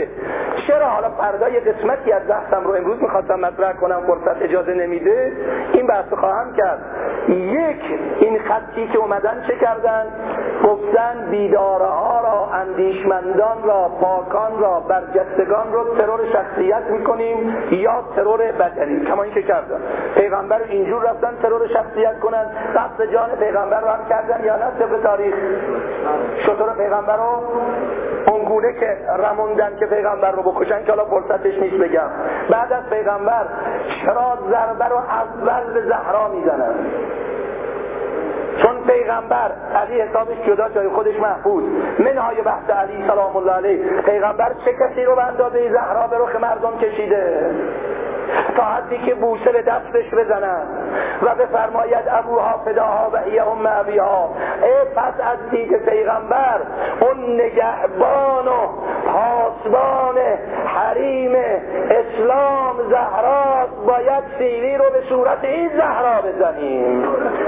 چرا حالا فردا یه قسمتی از بحثم رو امروز می‌خواستم مطرح کنم فرصت اجازه نمیده. این بحث خواهم کرد. یک این خطی که اومدن چه کردن؟ گفتن بیداره ها را اندیشمندان را پاکان را برجستگان رو ترور شخصیت می‌کنیم یا ترور بدنی؟ کما این که کردن. پیغمبر اینجور رفتن ترور شخصیت کنن. قصد جان پیغمبر رو هم کردن یا نه؟ طبق تاریخ. شطور پیغمبر رو اونگونه که رموندن که پیغمبر رو بکشن که حالا فرصتش نیست بگم. بعد از پیغمبر چرا ضربه رو اول به زهرا می‌زنن؟ پیغمبر علی حسابش جدا جای خودش محفوظ. منهای بحث علی سلام الله علیه. پیغمبر چه کسی رو به اندازه زهرا به رخ مردم کشیده؟ تا حدی که بوسه به دستش بزنن و بفرماید ابوها فداها و ای ام ابیها ای پس از دید پیغمبر اون نگهبان و پاسبان حریم اسلام زهراست باید سیلی رو به صورت این زهرا بزنیم.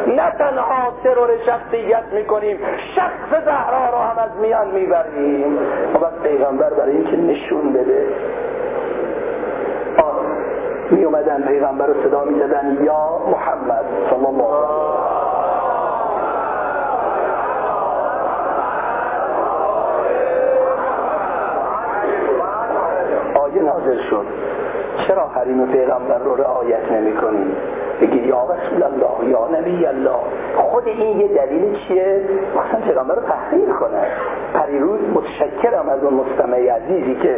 نه تنها ترور شخصیت می‌کنیم شخص زهرا رو هم از میان می‌بریم. و پیغمبر برای اینکه نشون بده می اومدن پیغمبر رو صدا می دادن یا محمد صلی الله آیه نازل شد. چرا حریم پیغمبر رو رعایت نمی کنید بگید یا رسول الله یا نبی الله. خود این یه دلیل چیه؟ مثلا پیغمبر رو تحقیر کنه. پریروز متشکرم از اون مستمع عزیزی که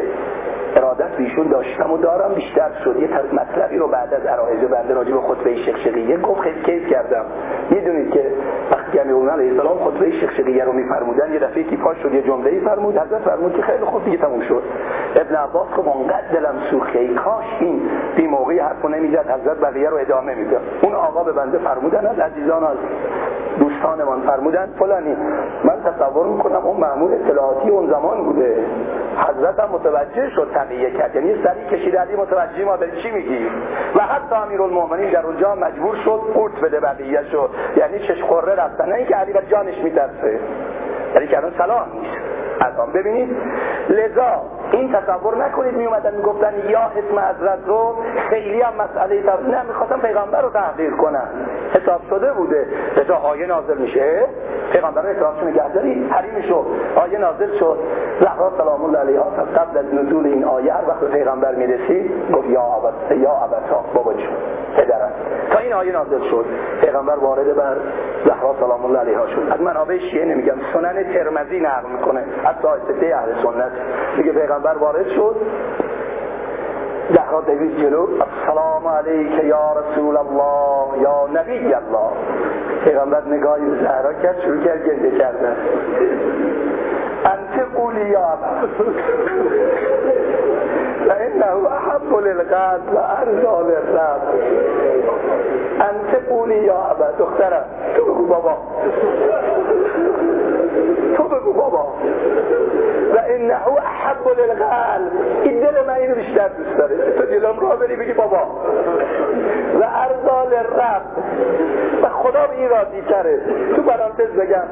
ایشون داشتم و دارم بیشتر شد. یه مطلبی رو بعد از عرایز بنده راجع به خطبه شقیه گفت خیلی کیف کردم. می‌دونید که وقتی که اون علیه السلام خطبه شیخ شقیه رو میفرمودن یه دفعه کی پاش شد یه جمله ای فرمود. حضرت فرمود که خیلی خوب دیگه تموم شد. ابن عباس که انقدر دلم سوخته ای کاش این بی موقعی حرفو نمی‌زد حضرت بقیه رو ادامه می‌داد. اون آقا به بنده فرمودن از عزیزان از دوستانمان فرمودن فلانی من تصور می‌کنم اون معمول اطلاعاتی اون زمان بوده. حضرت هم متوجه شد تقیه کرد. یعنی سری کشید علی متوجه ما به چی میگی؟ و حتی المومنین در اونجا مجبور شد قورت بده بقیه شد یعنی چش قره رفتن. نه اینکه علی جانش میترسه. یعنی که الان سلام نیست الان ببینید. لذا این تصور نکنید می اومدن می‌گفتن یا اسم حضرت رو خیلی هم مسئله تب... نه می‌خواستن پیغمبر رو تحقیر کنن. حساب شده بوده. لذا آیه نازل میشه. پیغمبر رو احترامش نگهداری حریمشو آیه نازل شد. زهرا سلام الله علیها قبل از نزول این آیه هر وقت پیغمبر می‌رسید گفت یا عبد یا عبتا بابا جون پدرم. تا این آیه نازل شد پیغمبر وارد بر زهرا سلام الله علیها شد. از منابع شیعه نمیگم سنن ترمذی نقل می‌کنه. از سایسته اهل سنت. میگه پیغمبر وارد شد. زهرا دوید جلو. السلام علیک یا رسول الله یا نبی الله. پیغمبر نگاهی به زهرا کرد شروع کرد گنده کردن انت قولی یا فإنه أحب للقلب و ارضا للرب. انت قولی یا ابا دخترم. تو بگو بابا. تو بگو بابا. انه احب للقلب این دل من اینو بیشتر دوست داره. تو دلم را بری بگی بابا. و ارزال رب و خدا به این راضی تره. تو برانتز بگم.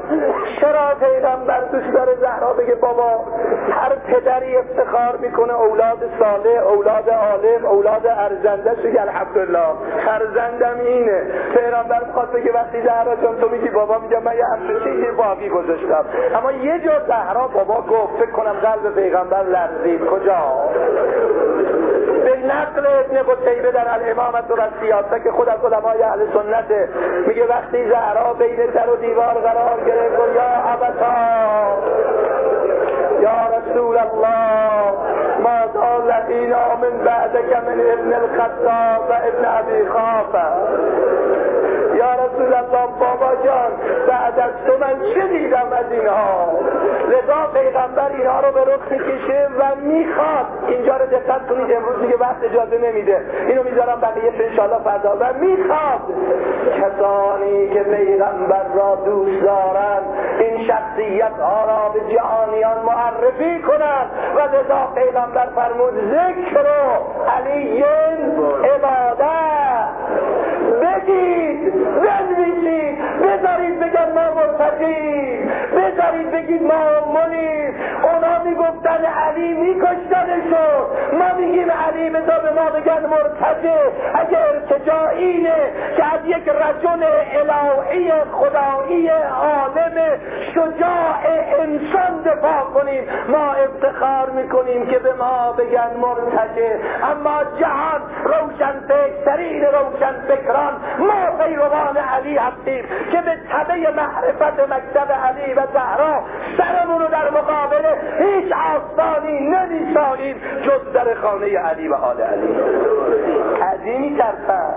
چرا پیغمبر دوست داره زهرا بگه بابا؟ هر پدری افتخار می‌کنه اولاد صالح اولاد عالم اولاد ارزنده. شگه الحمدلله. فرزندم اینه. پیغمبر می‌خواد بگه وقتی زهرا جان تو میگی بابا میگم من یه چیزی باقی گذاشتم. اما یه جا زهرا بابا گفت فکر کنم قلب پیغمبر لرزید. کجا؟ به نقل ابن قتیبه در الامامت و سیاسه که خود از علمای اهل سنته میگه وقتی زهرا بین در و دیوار قرار گرفت و یا عبتا یا رسول الله ما لقینا من بعدک من ابن الخطاب و ابن ابی خافه رسول الله بابا جان بعد از تو من چه دیدم از اینها؟ لذا پیغمبر اینها رو به رخ می‌کشه و می‌خواد. اینجا رو دقت کنید امروز دیگه وقت اجازه نمیده. اینو می‌ذارم بقیه انشاءالله فردا. و می‌خواد. کسانی که پیغمبر را دوست دارن این شخصیت ها به جهانیان معرفی کنند. و لذا پیغمبر فرمود ذکر علی عبادت بگید بنویسید بذارید بگن ما مرتقیم بذارید بگید ما منید اونا می‌گفتن علی میکشتنشو. ما میگیم علی بذار به ما بگن مرتجه اگه ارتجاع اینه که از یک رجل الهی خدایی عالم شجاع انسان دفاع کنیم. ما افتخار می‌کنیم که به ما بگن مرتجه اما جهان روشن فکرترین روشن فکران ما پیروان علی هستیم که به طبع معرفت مکتب علی و زهرا سرمون رو در مقابل هیچ آستانی نمیساییم جز در خانه علی و آل علی. این میترسن.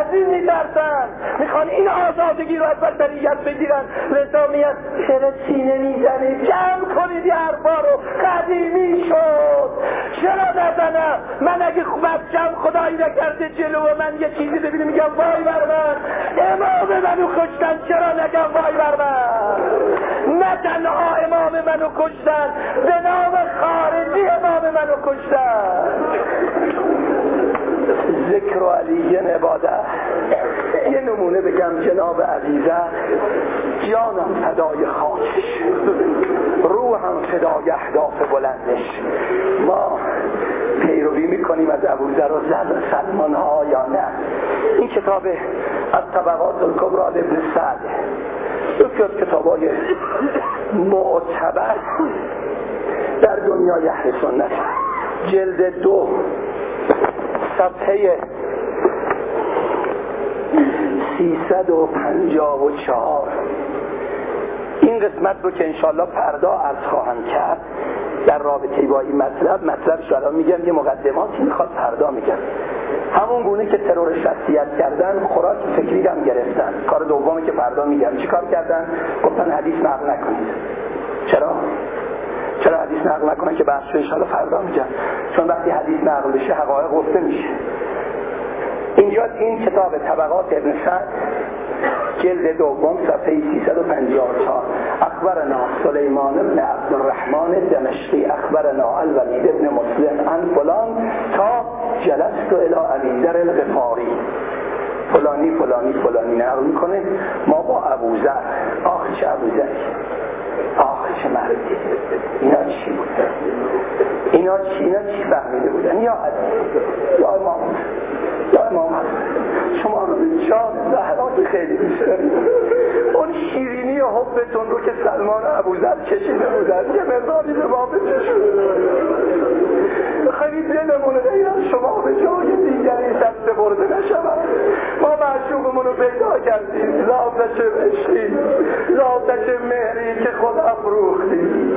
از این میترسن. می‌خوان این آزادگی رو از بشریت بگیرن. لذا میاد چرا سینه می‌زنی جمع کنید یه حرفا رو. قدیمی شد. چرا نزنم من اگه بچم خدایی نکرده جلو من یه چیزی ببینه میگم وای بر من. امام منو کشتن. چرا نگم وای بر من؟ نه تنها امام منو کشتن به نام خارجی امام منو کشتن. ذکر و علی عباده یه نمونه بگم جناب علیزه جانم فدای خاکش. روحم فدای اهداف بلندش. ما پیروی می‌کنیم از ابوذر و زر سلمان ها یا نه؟ این کتاب از طبقات الکبرى ابن سعد یکی از کتاب های معتبر در دنیای اهل سنت. جلد دو. صفحه سیصد و پنجاه و چهار. این قسمت رو که انشالله فردا عرض خواهم کرد در رابطه با این مطلب مطلب الان میگم یه مقدماتی می‌خواد فردا میگم. همون گونه که ترور شخصیت کردن خوراک فکری هم گرفتن. کار دومی که فردا میگم. چی کار کردن؟ گفتن حدیث نقل نکنید. چرا؟ چرا حدیث نقل نکنن که بحث انشالله فردا میگم. چون وقتی حدیث نقل بشه حقایق گفته میشه. اینجا این کتاب طبقات ابن سعد جلد دوم صفحه 354 اخبرنا سلیمان بن عبدالرحمن دمشقی اخبرنا الولید ابن مسلم ان فلان تا جلست الى در الغفاری. فلانی فلانی فلانی نقل می‌کنه. ما با ابوذر آخ چه ابوذر چه مردی اینا چی بود اینا چی اینا چی فهمیده بودن؟ یا علی یا امام یا امام. شما جان زهرات خیلی دوست اون شیرینی حبتون رو که سلمان ابوذر کشیده بودن یه مقداری به ما بچشونه خیلی دلمونه غیر از شما به جای دیگری دست برده نشود. ما معشوقمون رو پیدا کردیم. ذاتش عشقی ذاتش مهری که خود افروختی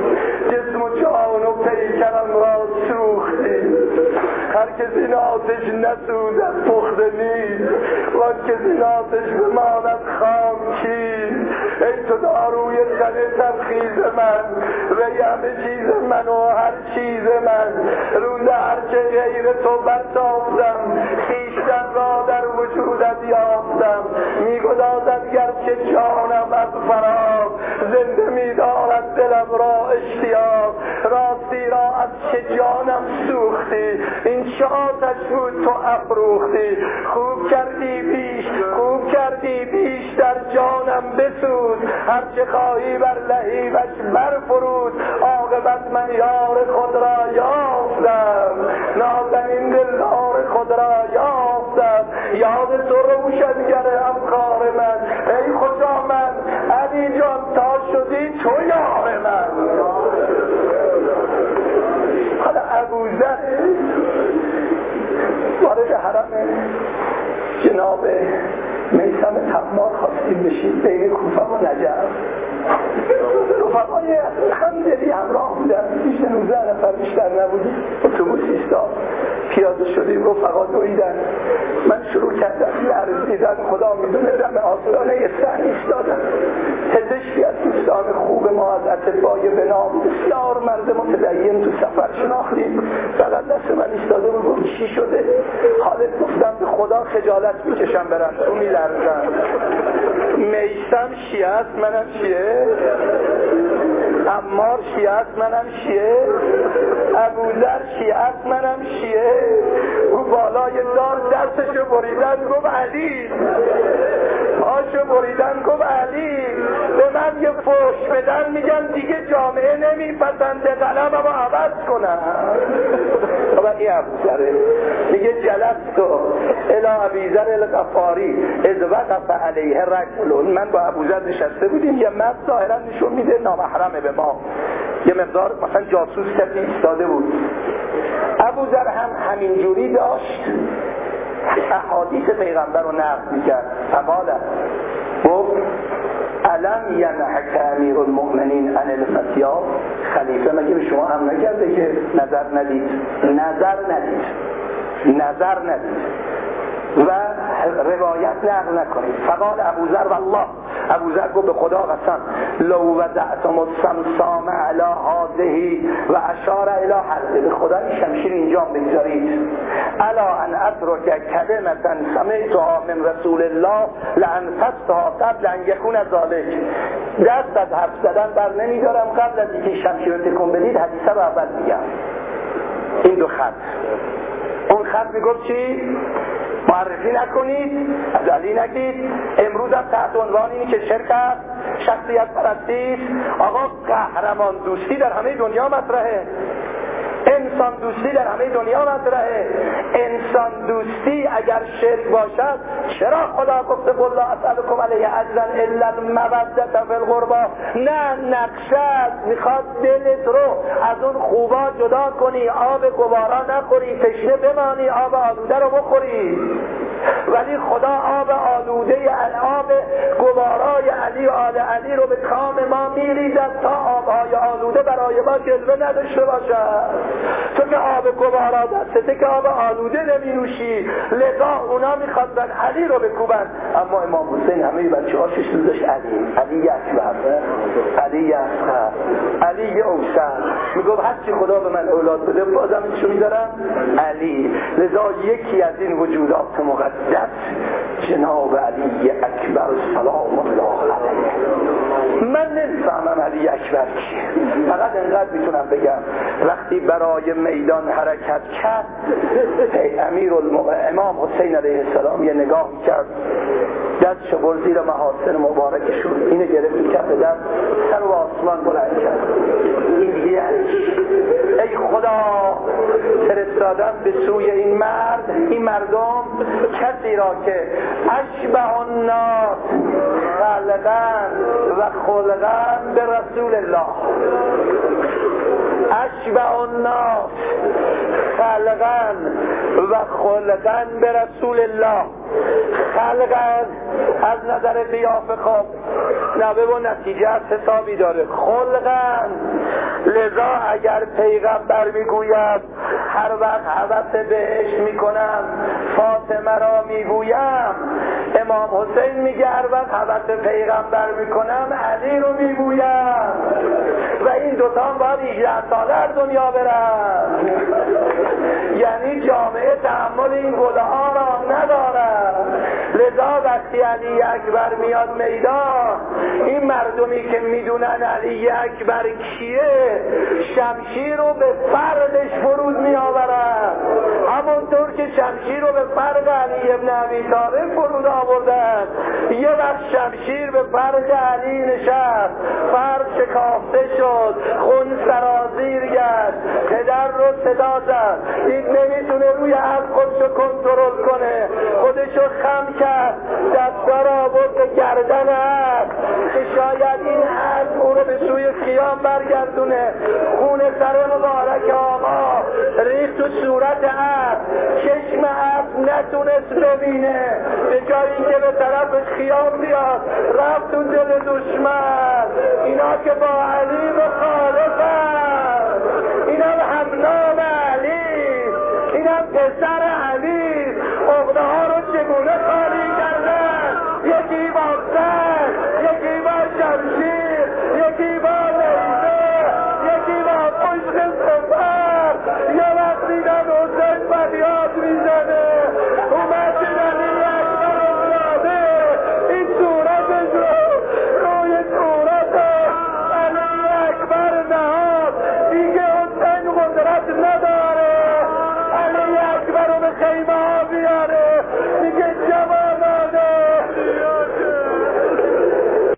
جسم و جان و پیکرم را هر کسی این آتش نسوزد پخته نیست. و کسی این آتش بماند خامکی ای تو داروی تن تبخیز من و همه چیز من و هر چیز من. روز هرچه غیر تو برتافتم خیشتن را در وجودت یافتم. میگدازد گرچه جانم از فراغ زنده میدارد دلم را اشتیاق. راستی را از چه جانم سوختی؟ این چه آتش بود تو افروختی؟ خوب کردی بیش خوب کردی بیش در جانم بسود هرچه خواهی بر لحیبش برفرود عاقبت من یار خود را یافتم. نازنین دلدار خود را یافتم. یاد تو روشنگر افکار من. ای خدا من علی جان تا شدی تو یار من. حالا ابوذر وارد حرم جناب میسم تمار خواستیم بشید بین کوفه و نجف. رفقای همدلی همراه بودن. بیش نوزه نفر بیشتر نبودیم. اتوبوس ایستاد. پیاده شدیم رفقا دویدن. من شروع کردم. لرزیدن خدا می‌دونه دم آسانه سن ایستادم پزشکی از دوستان خوب ما از اتبای به نام بسیار مرد متدین تو سفر شناختیم. فقط دست من ایستاده بود چی شده؟ حالت گفتم به خدا خجالت می‌کشم برم. تو میلرزم. میسم شیعه است منم شیعه. امار شیعه است منم شیعه. ابوذر شیعه است منم شیعه. بالای دار دستشو بریدن گفت علی. پاشو بریدن گفت علی. به من یه فوش بدن میگن دیگه جامعه نمیپسند. قلم اما عوض کنم. خب این ابوذره میگه جلستو الا ابیذر الغفاری از وقف علیه رجلون من با ابوذر نشسته بودیم یه مرد ظاهرا نشون میده نامحرمه به ما. یه مقدار مثلا جاسوس کسی ایستاده بود. ابوذر هم همینجوری داشت احادیث پیغمبر رو نقل می‌کرد. فقال گفت علم ینحک امیر المؤمنین عن الفتیا خلیفه مگه به شما هم نکرده که نظر ندید؟ نظر ندید. نظر ندید. و روایت نقل نکنید. فقال ابوذر والله ابوذر گفت به خدا قسم لو وضعتم السمسام علی هذه و اشار الی حلقه به خدا این شمشیر اینجا بگذارید. الا ان اترک کلمتا سمعتها من رسول الله لانفستها قبل ان یکون ذالک دست از حرف زدن بر نمیدارم. قبل از اینکه شمشیر رو تکون بدید حدیثه رو اول میگم. این دو خط. اون خط می‌گفت چی؟ معرفی نکنید علی نگید. امروز هم تحت عنوان اینی که شرک است شخصیت پرستی آقا قهرمان دوستی در همه دنیا مطرحه. انسان دوستی در همه دنیا مطرحه. انسان دوستی اگر شرک باشد چرا خدا گفته قل لا اسالکم علیه اجرا الا المودت فی القربا نه نقشت می‌خواد دلت رو از اون خوبا جدا کنی آب گوارا نخوری تشنه بمانی آب آلوده رو بخوری. ولی خدا آب آلوده آب گوارای علی آل علی رو به کام ما میریزد تا آبهای آلوده برای ما جلوه نداشته باشد. تو که آب گوارا دسته که آب آلوده نمی نوشی لذا اونا می‌خواستن علی رو بکوبن. اما امام حسین همه بچه هاشش دوزش علی. علی اکبر علی اصغر علی اوسر می‌گفت هرچی خدا به من اولاد بده بازم چی میدارم علی. لذا یکی از این وجودات مقدس. جناب علی اکبر سلام الله علیه. من نمی‌فهمم علی اکبر کیه فقط انقدر می‌تونم بگم وقتی برای میدان حرکت کرد امیر امام حسین علیه السلام یه نگاه کرد. دستشو بر زیر محاسن مبارکشون. اینو گرفت کف دست سر و آسمان بلند کرد. این دیگه یعنی ای خدا فرستادم به سوی این مرد. این مردم کسی را که اشبه الناس خلقن و خلقن به رسول الله. اشبه الناس خلقن و خلقن به رسول الله. خلقن از نظر قیاف خوب نبه و نتیجه از حسابی داره. خلقن لذا اگر پیغمبر می‌گوید هر وقت حوث بهش می‌کنم فاطمه را می‌گویم امام حسین میگه هر وقت حوث پیغمبر می‌کنم علی رو می‌گویم. و این دوتا باید 18 ساله در دنیا برن. یعنی جامعه تحمل این گله ها را ندارد لذا وقتی علی اکبر میاد میدان این مردمی که می‌دونن علی اکبر کیه شمشیر رو به فردش فرود میآورن. همونطور که شمشیر رو به فرد علی ابن عبی طالب فرود آوردن یه وقت شمشیر به فرد علی نشست. فرد شکافته شد. خون سرازیر گشت. پدر رو صدا زد. این نمی‌تونه روی حد خودشو کنترل کنه. خودشو خم کرد. دستار آورد به گردن هست که شاید این حد او رو به سوی خیام برگردونه. خون سر مبارک آقا ریخت تو صورت عبد چشم عبد نتونست ببینه. به جایی که به طرف خیام بیاد رفت تو دل دشمن. اینا که با علی مخالفن. اینم همنام علی. اینم پسر علی.